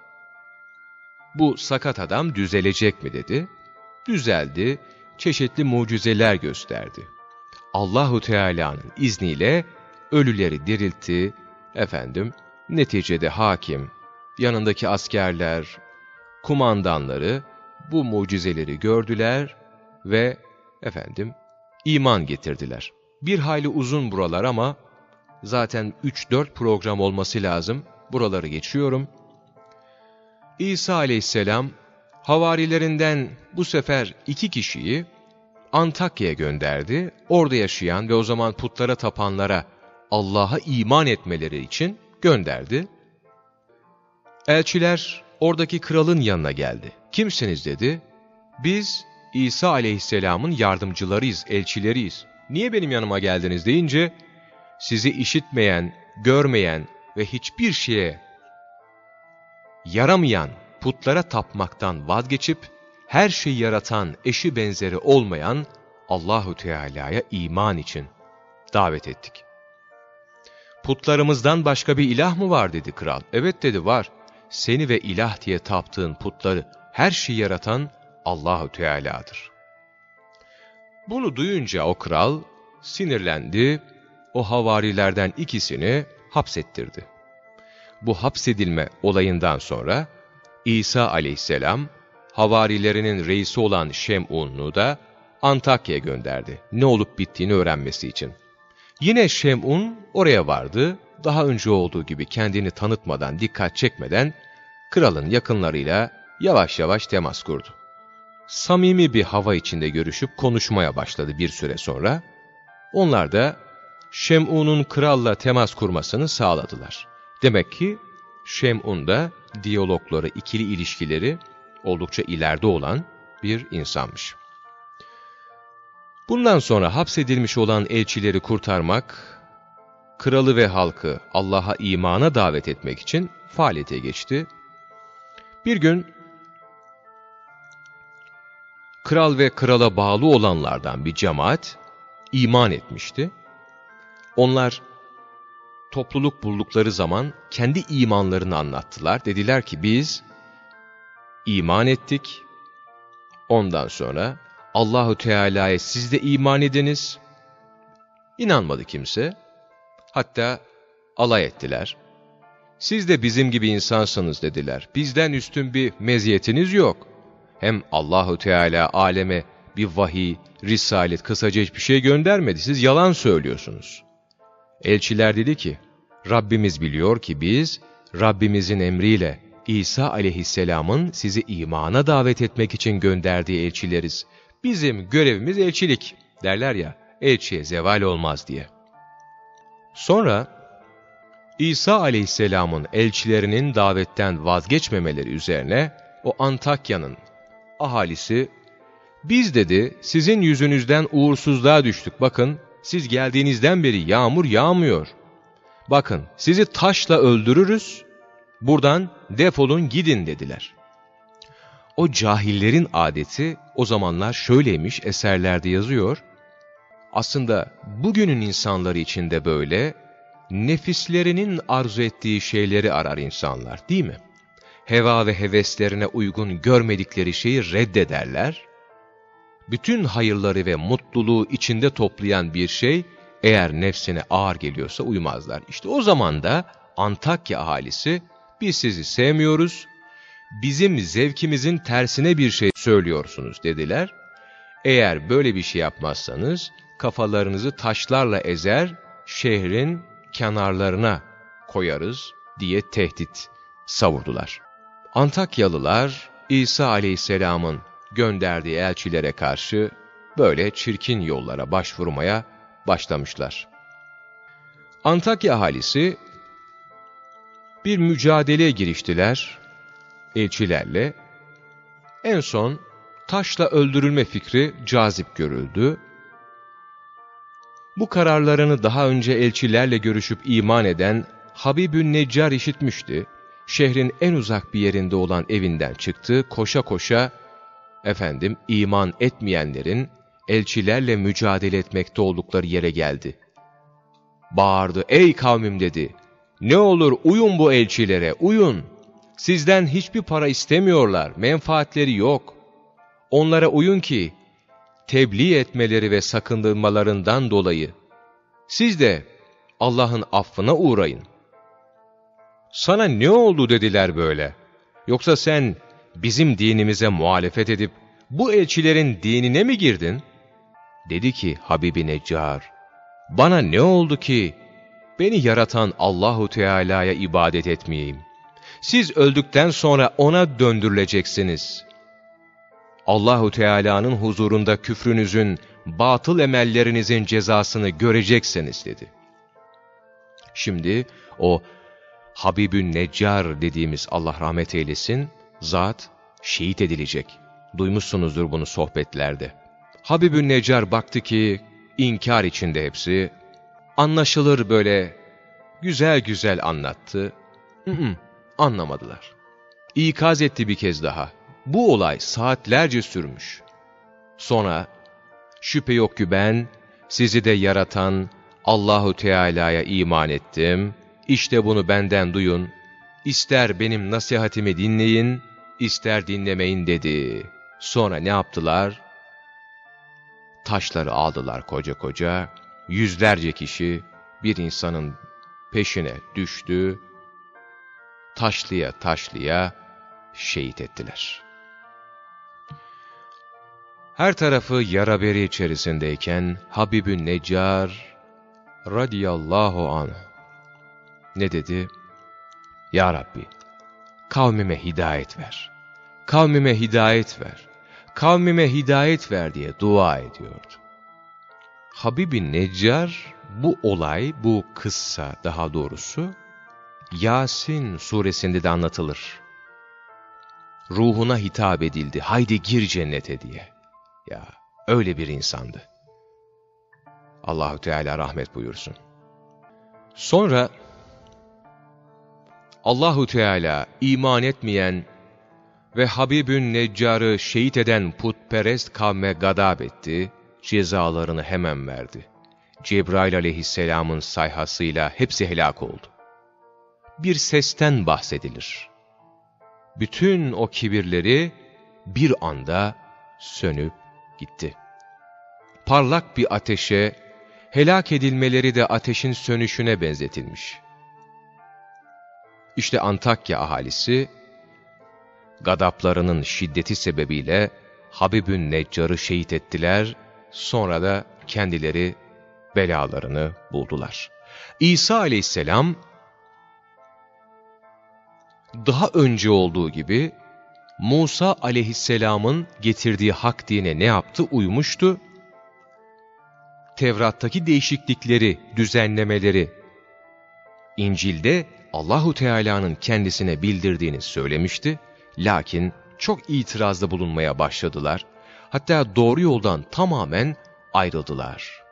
Bu sakat adam düzelecek mi dedi. Düzeldi, çeşitli mucizeler gösterdi. Allahu Teala'nın izniyle ölüleri diriltti, efendim, neticede hakim, yanındaki askerler, kumandanları bu mucizeleri gördüler ve efendim iman getirdiler. Bir hayli uzun buralar ama zaten 3-4 program olması lazım. Buraları geçiyorum. İsa aleyhisselam havarilerinden bu sefer iki kişiyi Antakya'ya gönderdi. Orada yaşayan ve o zaman putlara tapanlara Allah'a iman etmeleri için gönderdi. Elçiler oradaki kralın yanına geldi. Kimsiniz dedi. Biz İsa aleyhisselamın yardımcılarıyız, elçileriyiz. Niye benim yanıma geldiniz deyince, sizi işitmeyen, görmeyen ve hiçbir şeye yaramayan putlara tapmaktan vazgeçip, her şeyi yaratan, eşi benzeri olmayan Allahu Teala'ya iman için davet ettik. Putlarımızdan başka bir ilah mı var dedi kral. Evet dedi var. Seni ve ilah diye taptığın putları her şeyi yaratan Allahu Teala'dır. Bunu duyunca o kral sinirlendi, o havarilerden ikisini hapsettirdi. Bu hapsedilme olayından sonra İsa aleyhisselam havarilerinin reisi olan Şem'un'u da Antakya'ya gönderdi. Ne olup bittiğini öğrenmesi için. Yine Şem'un oraya vardı. Daha önce olduğu gibi kendini tanıtmadan, dikkat çekmeden kralın yakınlarıyla yavaş yavaş temas kurdu samimi bir hava içinde görüşüp konuşmaya başladı bir süre sonra. Onlar da Şem'un'un kralla temas kurmasını sağladılar. Demek ki Şem'un da diyalogları, ikili ilişkileri oldukça ileride olan bir insanmış. Bundan sonra hapsedilmiş olan elçileri kurtarmak, kralı ve halkı Allah'a imana davet etmek için faaliyete geçti. Bir gün kral ve krala bağlı olanlardan bir cemaat iman etmişti. Onlar topluluk buldukları zaman kendi imanlarını anlattılar. Dediler ki biz iman ettik. Ondan sonra Allahu Teala'ya siz de iman ediniz. İnanmadı kimse. Hatta alay ettiler. Siz de bizim gibi insansınız dediler. Bizden üstün bir meziyetiniz yok. Hem Allahu Teala aleme bir vahiy, risalet, kısaca hiçbir şey göndermedi. Siz yalan söylüyorsunuz. Elçiler dedi ki, Rabbimiz biliyor ki biz, Rabbimizin emriyle İsa aleyhisselamın sizi imana davet etmek için gönderdiği elçileriz. Bizim görevimiz elçilik derler ya, elçiye zeval olmaz diye. Sonra İsa aleyhisselamın elçilerinin davetten vazgeçmemeleri üzerine o Antakya'nın ahalisi, biz dedi sizin yüzünüzden uğursuzluğa düştük bakın, siz geldiğinizden beri yağmur yağmıyor. bakın sizi taşla öldürürüz, buradan defolun gidin dediler. O cahillerin adeti o zamanlar şöyleymiş eserlerde yazıyor. Aslında bugünün insanları için de böyle, nefislerinin arzu ettiği şeyleri arar insanlar değil mi? Heva ve heveslerine uygun görmedikleri şeyi reddederler. Bütün hayırları ve mutluluğu içinde toplayan bir şey, eğer nefsine ağır geliyorsa uymazlar. İşte o zaman da Antakya ahalisi, biz sizi sevmiyoruz, bizim zevkimizin tersine bir şey söylüyorsunuz dediler. Eğer böyle bir şey yapmazsanız, kafalarınızı taşlarla ezer, şehrin kenarlarına koyarız diye tehdit savurdular. Antakyalılar İsa aleyhisselamın gönderdiği elçilere karşı böyle çirkin yollara başvurmaya başlamışlar. Antakya ahalisi bir mücadeleye giriştiler elçilerle. En son taşla öldürülme fikri cazip görüldü bu kararlarını daha önce elçilerle görüşüp iman eden Habibün Neccar işitmişti. Şehrin en uzak bir yerinde olan evinden çıktı, koşa koşa, efendim iman etmeyenlerin elçilerle mücadele etmekte oldukları yere geldi. Bağırdı, ey kavmim dedi, ne olur uyun bu elçilere, uyun. Sizden hiçbir para istemiyorlar, menfaatleri yok. Onlara uyun ki tebliğ etmeleri ve sakındırmalarından dolayı siz de Allah'ın affına uğrayın. Sana ne oldu dediler böyle. Yoksa sen bizim dinimize muhalefet edip bu elçilerin dinine mi girdin? Dedi ki Habibi Neccar, bana ne oldu ki beni yaratan Allahu Teala'ya ibadet etmeyeyim? Siz öldükten sonra ona döndürüleceksiniz. Allahu Teala'nın huzurunda küfrünüzün, batıl emellerinizin cezasını göreceksiniz dedi. Şimdi o Habibün Neccar dediğimiz Allah rahmet eylesin, zat şehit edilecek. Duymuşsunuzdur bunu sohbetlerde. Habibün Neccar baktı ki inkar içinde hepsi, anlaşılır böyle güzel güzel anlattı. Anlamadılar. İkaz etti bir kez daha. Bu olay saatlerce sürmüş. Sonra, şüphe yok ki ben, sizi de yaratan Allahu Teala'ya iman ettim. İşte bunu benden duyun. İster benim nasihatimi dinleyin, ister dinlemeyin dedi. Sonra ne yaptılar? Taşları aldılar koca koca. Yüzlerce kişi bir insanın peşine düştü. Taşlıya taşlıya şehit ettiler. Her tarafı yara beri içerisindeyken Habibün Neccar radiyallahu anh ne dedi? Ya Rabbi kavmime hidayet ver. Kavmime hidayet ver. Kavmime hidayet ver diye dua ediyordu. Habibin Neccar bu olay, bu kıssa daha doğrusu Yasin suresinde de anlatılır. Ruhuna hitap edildi, haydi gir cennete diye. Ya öyle bir insandı. Allahu Teala rahmet buyursun. Sonra Allahu Teala iman etmeyen ve Habibün Neccar'ı şehit eden putperest kavme gadab etti, cezalarını hemen verdi. Cebrail aleyhisselamın sayhasıyla hepsi helak oldu. Bir sesten bahsedilir. Bütün o kibirleri bir anda sönüp gitti. Parlak bir ateşe, helak edilmeleri de ateşin sönüşüne benzetilmiş. İşte Antakya ahalisi, gadaplarının şiddeti sebebiyle Habibün Neccar'ı şehit ettiler, sonra da kendileri belalarını buldular. İsa aleyhisselam, daha önce olduğu gibi Musa aleyhisselamın getirdiği hak dine ne yaptı? Uymuştu. Tevrat'taki değişiklikleri, düzenlemeleri İncil'de Allahu Teala'nın kendisine bildirdiğini söylemişti. Lakin çok itirazda bulunmaya başladılar. Hatta doğru yoldan tamamen ayrıldılar.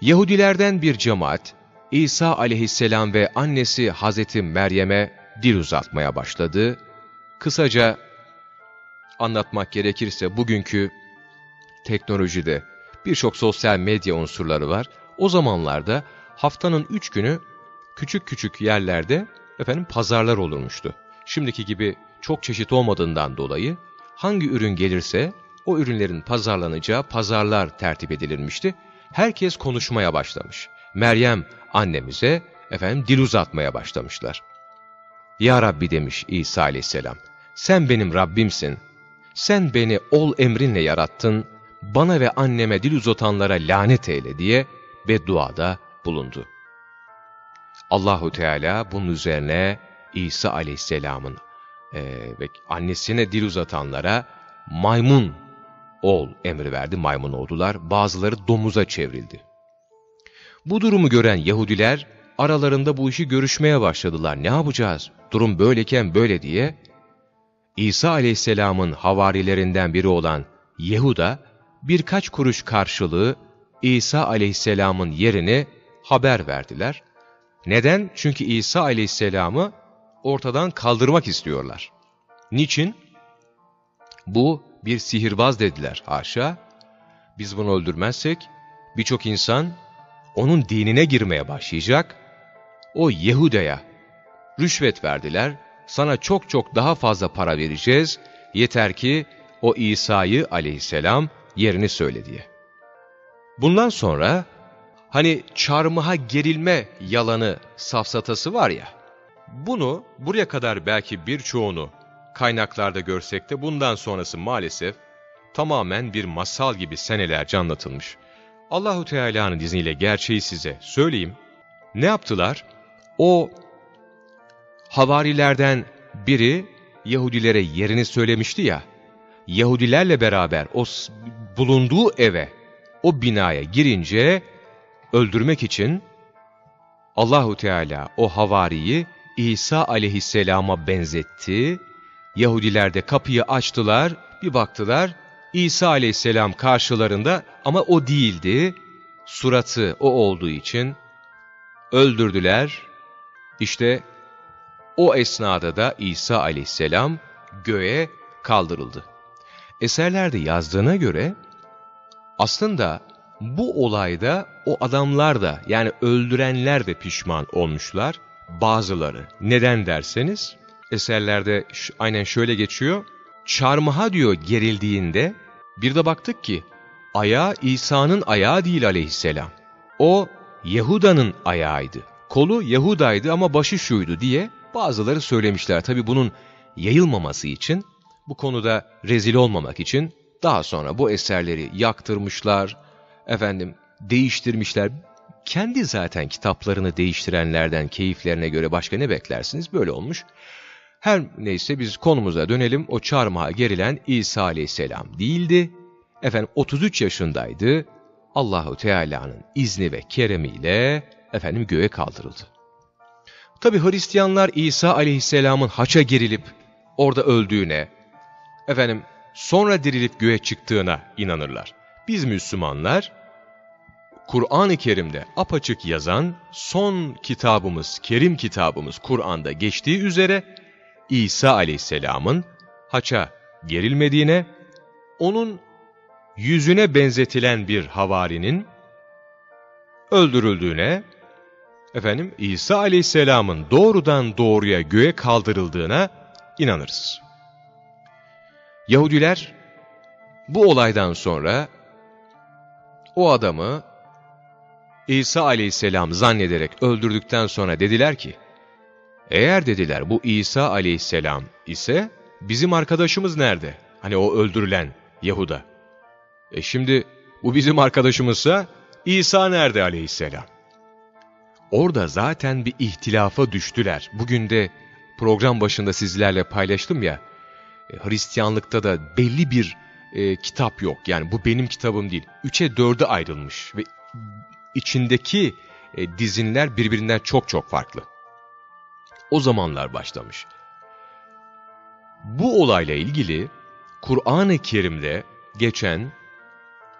Yahudilerden bir cemaat İsa aleyhisselam ve annesi Hazreti Meryem'e dil uzatmaya başladı. Kısaca anlatmak gerekirse bugünkü teknolojide birçok sosyal medya unsurları var. O zamanlarda haftanın üç günü küçük küçük yerlerde efendim pazarlar olurmuştu. Şimdiki gibi çok çeşit olmadığından dolayı hangi ürün gelirse o ürünlerin pazarlanacağı pazarlar tertip edilirmişti. Herkes konuşmaya başlamış. Meryem annemize efendim dil uzatmaya başlamışlar. Ya Rabbi demiş İsa aleyhisselam, sen benim Rabbimsin. Sen beni ol emrinle yarattın, bana ve anneme dil uzatanlara lanet eyle diye ve duada bulundu. Allahu Teala bunun üzerine İsa aleyhisselamın e, ve annesine dil uzatanlara maymun ol emri verdi, maymun oldular. Bazıları domuza çevrildi. Bu durumu gören Yahudiler aralarında bu işi görüşmeye başladılar. Ne yapacağız? Durum böyleken böyle diye. İsa aleyhisselamın havarilerinden biri olan Yehuda birkaç kuruş karşılığı İsa aleyhisselamın yerini haber verdiler. Neden? Çünkü İsa aleyhisselamı ortadan kaldırmak istiyorlar. Niçin? Bu bir sihirbaz dediler haşa. Biz bunu öldürmezsek birçok insan onun dinine girmeye başlayacak. O Yehuda'ya rüşvet verdiler. Sana çok çok daha fazla para vereceğiz. Yeter ki o İsa'yı aleyhisselam yerini söyle diye. Bundan sonra hani çarmıha gerilme yalanı safsatası var ya. Bunu buraya kadar belki birçoğunu kaynaklarda görsek de bundan sonrası maalesef tamamen bir masal gibi senelerce anlatılmış. Allahu Teala'nın izniyle gerçeği size söyleyeyim. Ne yaptılar? O havarilerden biri Yahudilere yerini söylemişti ya. Yahudilerle beraber o bulunduğu eve, o binaya girince öldürmek için Allahu Teala o havariyi İsa aleyhisselama benzetti. Yahudiler de kapıyı açtılar, bir baktılar İsa aleyhisselam karşılarında ama o değildi. Suratı o olduğu için öldürdüler. İşte o esnada da İsa aleyhisselam göğe kaldırıldı. Eserlerde yazdığına göre aslında bu olayda o adamlar da yani öldürenler de pişman olmuşlar. Bazıları. Neden derseniz eserlerde aynen şöyle geçiyor. Çarmıha diyor gerildiğinde bir de baktık ki ayağı İsa'nın ayağı değil aleyhisselam. O Yahuda'nın ayağıydı. Kolu Yahuda'ydı ama başı şuydu diye bazıları söylemişler. Tabi bunun yayılmaması için, bu konuda rezil olmamak için daha sonra bu eserleri yaktırmışlar, efendim değiştirmişler. Kendi zaten kitaplarını değiştirenlerden keyiflerine göre başka ne beklersiniz? Böyle olmuş. Her neyse biz konumuza dönelim. O çarmıha gerilen İsa aleyhisselam değildi. Efendim 33 yaşındaydı. Allahu Teala'nın izni ve keremiyle efendim göğe kaldırıldı. Tabi Hristiyanlar İsa aleyhisselamın haça gerilip orada öldüğüne, efendim sonra dirilip göğe çıktığına inanırlar. Biz Müslümanlar Kur'an-ı Kerim'de apaçık yazan son kitabımız, Kerim kitabımız Kur'an'da geçtiği üzere İsa aleyhisselamın haça gerilmediğine, onun yüzüne benzetilen bir havarinin öldürüldüğüne, efendim İsa aleyhisselamın doğrudan doğruya göğe kaldırıldığına inanırız. Yahudiler bu olaydan sonra o adamı İsa aleyhisselam zannederek öldürdükten sonra dediler ki, eğer dediler bu İsa aleyhisselam ise bizim arkadaşımız nerede? Hani o öldürülen Yahuda. E şimdi bu bizim arkadaşımızsa İsa nerede aleyhisselam? Orada zaten bir ihtilafa düştüler. Bugün de program başında sizlerle paylaştım ya, e, Hristiyanlıkta da belli bir e, kitap yok. Yani bu benim kitabım değil. Üçe dörde ayrılmış ve içindeki e, dizinler birbirinden çok çok farklı. O zamanlar başlamış. Bu olayla ilgili Kur'an-ı Kerim'de geçen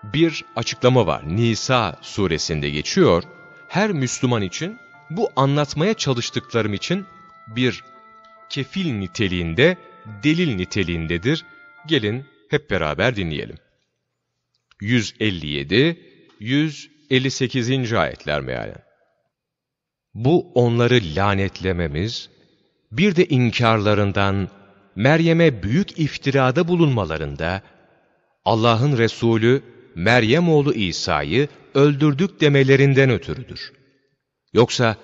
bir açıklama var. Nisa suresinde geçiyor. Her Müslüman için bu anlatmaya çalıştıklarım için bir kefil niteliğinde, delil niteliğindedir. Gelin hep beraber dinleyelim. 157, 158. ayetler mealen. Bu onları lanetlememiz, bir de inkarlarından, Meryem'e büyük iftirada bulunmalarında, Allah'ın Resulü Meryem oğlu İsa'yı öldürdük demelerinden ötürüdür. Yoksa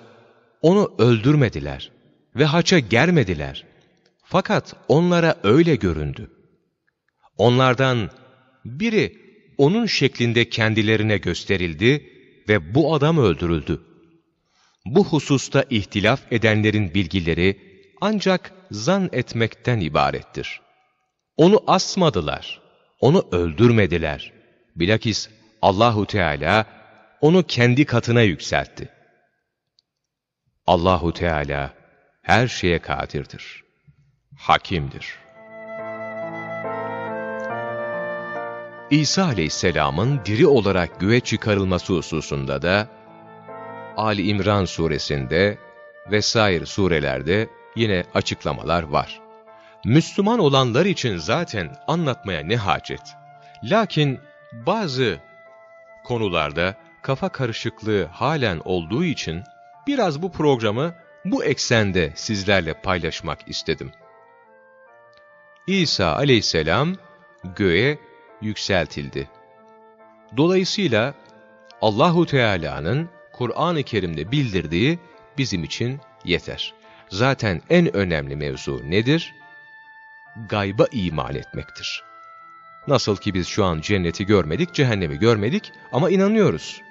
onu öldürmediler ve haça germediler. Fakat onlara öyle göründü. Onlardan biri onun şeklinde kendilerine gösterildi ve bu adam öldürüldü. Bu hususta ihtilaf edenlerin bilgileri ancak zan etmekten ibarettir. Onu asmadılar, onu öldürmediler. Bilakis Allahu Teala onu kendi katına yükseltti. Allahu Teala her şeye kadirdir. Hakimdir. İsa Aleyhisselam'ın diri olarak göğe çıkarılması hususunda da Ali İmran suresinde vesaire surelerde yine açıklamalar var. Müslüman olanlar için zaten anlatmaya ne hacet. Lakin bazı konularda kafa karışıklığı halen olduğu için biraz bu programı bu eksende sizlerle paylaşmak istedim. İsa aleyhisselam göğe yükseltildi. Dolayısıyla Allahu Teala'nın Kur'an-ı Kerim'de bildirdiği bizim için yeter. Zaten en önemli mevzu nedir? Gayba iman etmektir. Nasıl ki biz şu an cenneti görmedik, cehennemi görmedik ama inanıyoruz.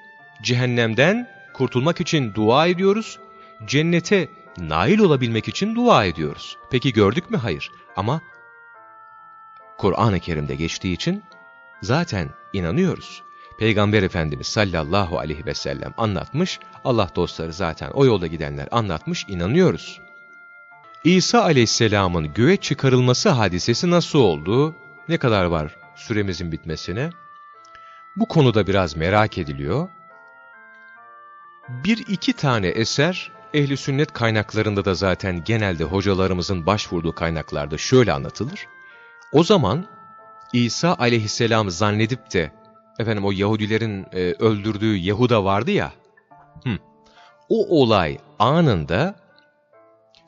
Cehennemden kurtulmak için dua ediyoruz, cennete nail olabilmek için dua ediyoruz. Peki gördük mü? Hayır. Ama Kur'an-ı Kerim'de geçtiği için zaten inanıyoruz. Peygamber Efendimiz sallallahu aleyhi ve sellem anlatmış, Allah dostları zaten o yolda gidenler anlatmış, inanıyoruz. İsa aleyhisselamın göğe çıkarılması hadisesi nasıl oldu? Ne kadar var süremizin bitmesine? Bu konuda biraz merak ediliyor. Bir iki tane eser ehli sünnet kaynaklarında da zaten genelde hocalarımızın başvurduğu kaynaklarda şöyle anlatılır. O zaman İsa aleyhisselam zannedip de efendim o Yahudilerin e, öldürdüğü Yahuda vardı ya. Hı, o olay anında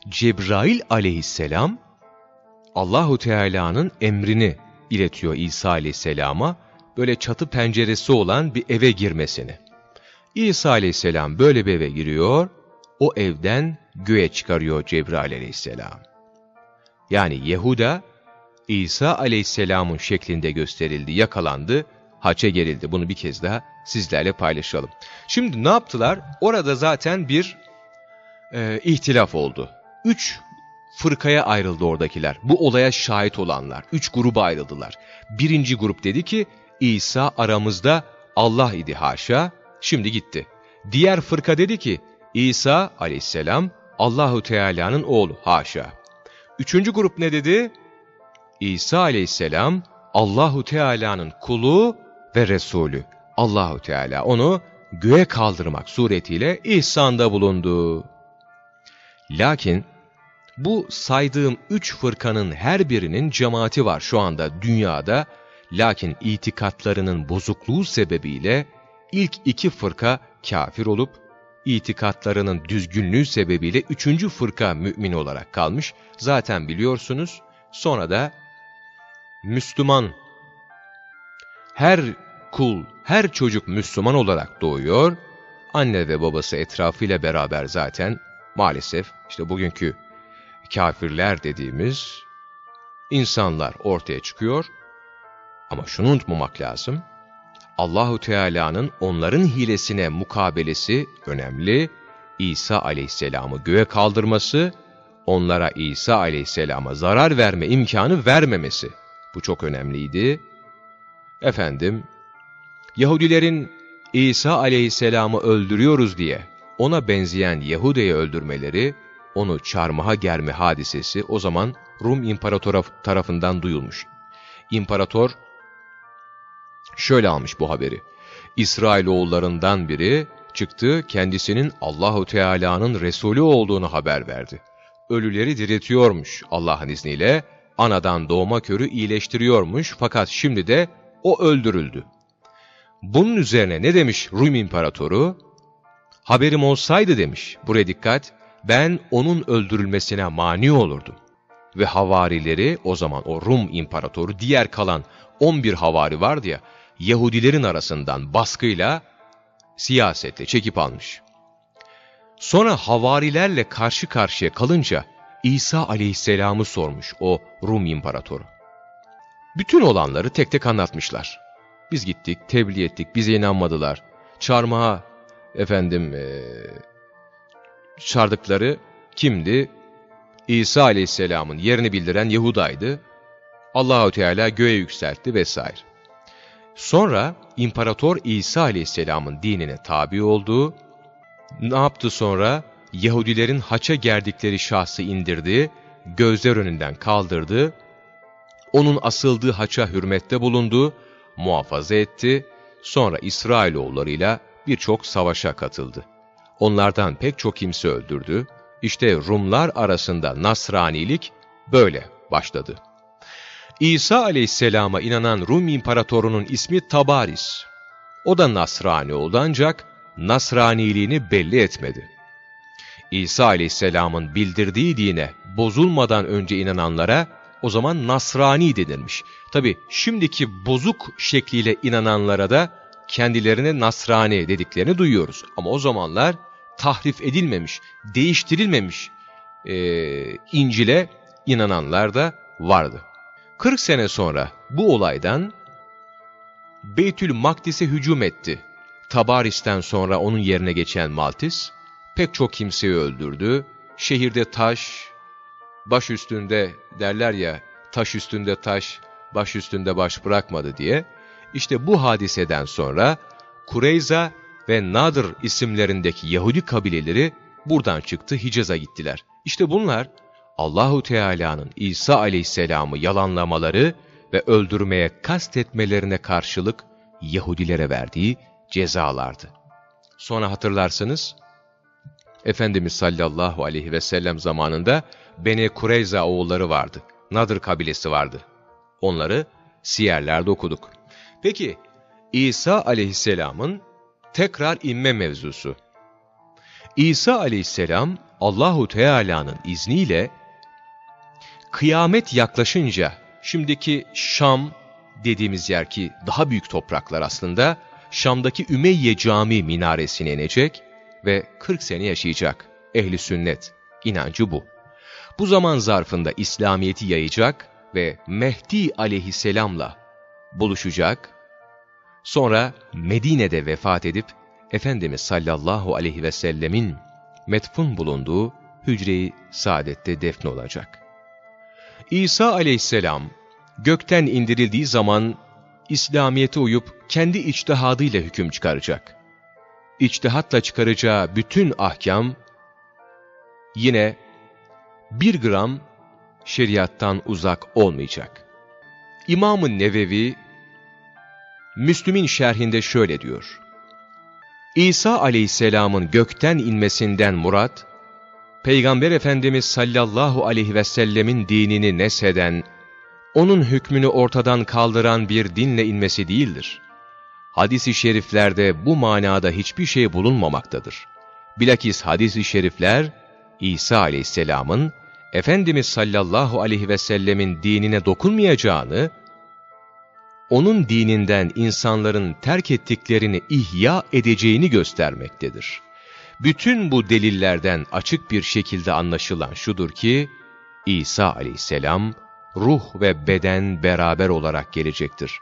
Cebrail aleyhisselam Allahu Teala'nın emrini iletiyor İsa aleyhisselama böyle çatı penceresi olan bir eve girmesini. İsa aleyhisselam böyle bir eve giriyor, o evden göğe çıkarıyor Cebrail aleyhisselam. Yani Yehuda, İsa aleyhisselamın şeklinde gösterildi, yakalandı, haça gerildi. Bunu bir kez daha sizlerle paylaşalım. Şimdi ne yaptılar? Orada zaten bir e, ihtilaf oldu. Üç fırkaya ayrıldı oradakiler. Bu olaya şahit olanlar. Üç gruba ayrıldılar. Birinci grup dedi ki İsa aramızda Allah idi haşa, şimdi gitti. Diğer fırka dedi ki İsa aleyhisselam Allahu Teala'nın oğlu haşa. Üçüncü grup ne dedi? İsa aleyhisselam Allahu Teala'nın kulu ve Resulü. Allahu Teala onu göğe kaldırmak suretiyle ihsanda bulundu. Lakin bu saydığım üç fırkanın her birinin cemaati var şu anda dünyada. Lakin itikatlarının bozukluğu sebebiyle ilk iki fırka kafir olup, itikatlarının düzgünlüğü sebebiyle üçüncü fırka mümin olarak kalmış. Zaten biliyorsunuz. Sonra da Müslüman, her kul, her çocuk Müslüman olarak doğuyor. Anne ve babası etrafıyla beraber zaten maalesef işte bugünkü kafirler dediğimiz insanlar ortaya çıkıyor. Ama şunu unutmamak lazım. Allahu Teala'nın onların hilesine mukabelesi önemli. İsa aleyhisselamı göğe kaldırması, onlara İsa aleyhisselama zarar verme imkanı vermemesi. Bu çok önemliydi. Efendim, Yahudilerin İsa aleyhisselamı öldürüyoruz diye ona benzeyen Yahudi'yi öldürmeleri, onu çarmıha germe hadisesi o zaman Rum İmparatoru tarafından duyulmuş. İmparator şöyle almış bu haberi. İsrailoğullarından biri çıktı kendisinin Allahu Teala'nın Resulü olduğunu haber verdi. Ölüleri diriltiyormuş Allah'ın izniyle, anadan doğma körü iyileştiriyormuş fakat şimdi de o öldürüldü. Bunun üzerine ne demiş Rum İmparatoru? Haberim olsaydı demiş, buraya dikkat, ben onun öldürülmesine mani olurdum. Ve havarileri o zaman o Rum İmparatoru diğer kalan 11 havari vardı ya, Yahudilerin arasından baskıyla, siyasetle çekip almış. Sonra havarilerle karşı karşıya kalınca İsa aleyhisselamı sormuş o Rum imparatoru. Bütün olanları tek tek anlatmışlar. Biz gittik, tebliğ ettik, bize inanmadılar. Çarmıha, efendim, ee, çardıkları kimdi? İsa aleyhisselamın yerini bildiren Yahuda'ydı. Allahü Teala göğe yükseltti vesaire. Sonra İmparator İsa aleyhisselamın dinine tabi oldu. Ne yaptı sonra? Yahudilerin haça gerdikleri şahsı indirdi, gözler önünden kaldırdı, onun asıldığı haça hürmette bulundu, muhafaza etti, sonra İsrailoğullarıyla birçok savaşa katıldı. Onlardan pek çok kimse öldürdü. İşte Rumlar arasında Nasranilik böyle başladı. İsa aleyhisselama inanan Rum imparatorunun ismi Tabaris. O da Nasrani oldu ancak Nasraniliğini belli etmedi. İsa aleyhisselamın bildirdiği dine bozulmadan önce inananlara o zaman Nasrani denilmiş. Tabi şimdiki bozuk şekliyle inananlara da kendilerine Nasrani dediklerini duyuyoruz. Ama o zamanlar tahrif edilmemiş, değiştirilmemiş e, İncil'e inananlar da vardı. 40 sene sonra bu olaydan Beytül Makdis'e hücum etti. Tabaris'ten sonra onun yerine geçen Maltis, pek çok kimseyi öldürdü. Şehirde taş, baş üstünde derler ya, taş üstünde taş, baş üstünde baş bırakmadı diye. İşte bu hadiseden sonra Kureyza ve Nadir isimlerindeki Yahudi kabileleri buradan çıktı Hicaz'a gittiler. İşte bunlar Allahu Teala'nın İsa aleyhisselamı yalanlamaları ve öldürmeye kastetmelerine karşılık Yahudilere verdiği cezalardı. Sonra hatırlarsınız, Efendimiz sallallahu aleyhi ve sellem zamanında Beni Kureyza oğulları vardı. Nadir kabilesi vardı. Onları siyerlerde okuduk. Peki İsa aleyhisselamın tekrar inme mevzusu. İsa aleyhisselam Allahu Teala'nın izniyle kıyamet yaklaşınca şimdiki Şam dediğimiz yer ki daha büyük topraklar aslında Şam'daki Ümeyye Cami minaresine inecek ve 40 sene yaşayacak. Ehli sünnet inancı bu. Bu zaman zarfında İslamiyet'i yayacak ve Mehdi aleyhisselamla buluşacak. Sonra Medine'de vefat edip Efendimiz sallallahu aleyhi ve sellemin metfun bulunduğu hücre-i saadette defne olacak. İsa aleyhisselam gökten indirildiği zaman İslamiyet'e uyup kendi içtihadıyla hüküm çıkaracak. İçtihatla çıkaracağı bütün ahkam yine bir gram şeriattan uzak olmayacak. İmam-ı Nevevi, Müslüm'ün şerhinde şöyle diyor. İsa aleyhisselamın gökten inmesinden murat, Peygamber Efendimiz sallallahu aleyhi ve sellemin dinini nesheden, onun hükmünü ortadan kaldıran bir dinle inmesi değildir. Hadis-i şeriflerde bu manada hiçbir şey bulunmamaktadır. Bilakis hadis-i şerifler, İsa aleyhisselamın, Efendimiz sallallahu aleyhi ve sellemin dinine dokunmayacağını, onun dininden insanların terk ettiklerini ihya edeceğini göstermektedir. Bütün bu delillerden açık bir şekilde anlaşılan şudur ki, İsa aleyhisselam, ruh ve beden beraber olarak gelecektir.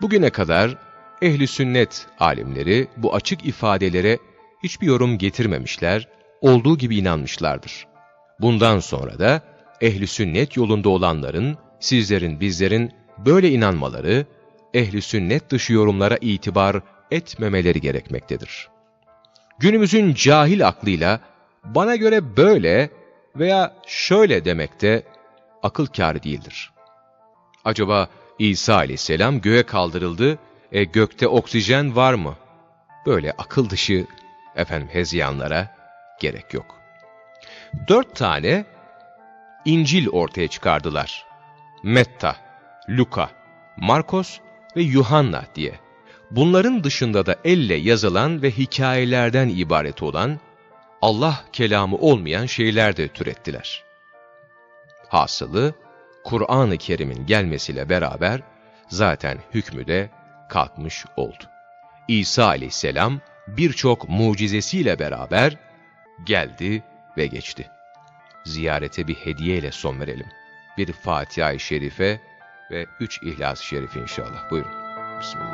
Bugüne kadar ehli sünnet alimleri bu açık ifadelere hiçbir yorum getirmemişler, olduğu gibi inanmışlardır. Bundan sonra da ehli sünnet yolunda olanların, sizlerin, bizlerin böyle inanmaları, ehli sünnet dışı yorumlara itibar etmemeleri gerekmektedir. Günümüzün cahil aklıyla bana göre böyle veya şöyle demekte akıl kârı değildir. Acaba İsa aleyhisselam göğe kaldırıldı e, gökte oksijen var mı? Böyle akıl dışı efendim heziyanlara gerek yok. Dört tane İncil ortaya çıkardılar. Metta, Luka, Markos ve Yuhanna diye. Bunların dışında da elle yazılan ve hikayelerden ibaret olan Allah kelamı olmayan şeyler de türettiler. Hasılı, Kur'an-ı Kerim'in gelmesiyle beraber zaten hükmü de kalkmış oldu. İsa aleyhisselam birçok mucizesiyle beraber geldi ve geçti. Ziyarete bir hediyeyle son verelim. Bir Fatiha-i Şerife ve üç İhlas-ı Şerif inşallah. Buyurun. Bismillah.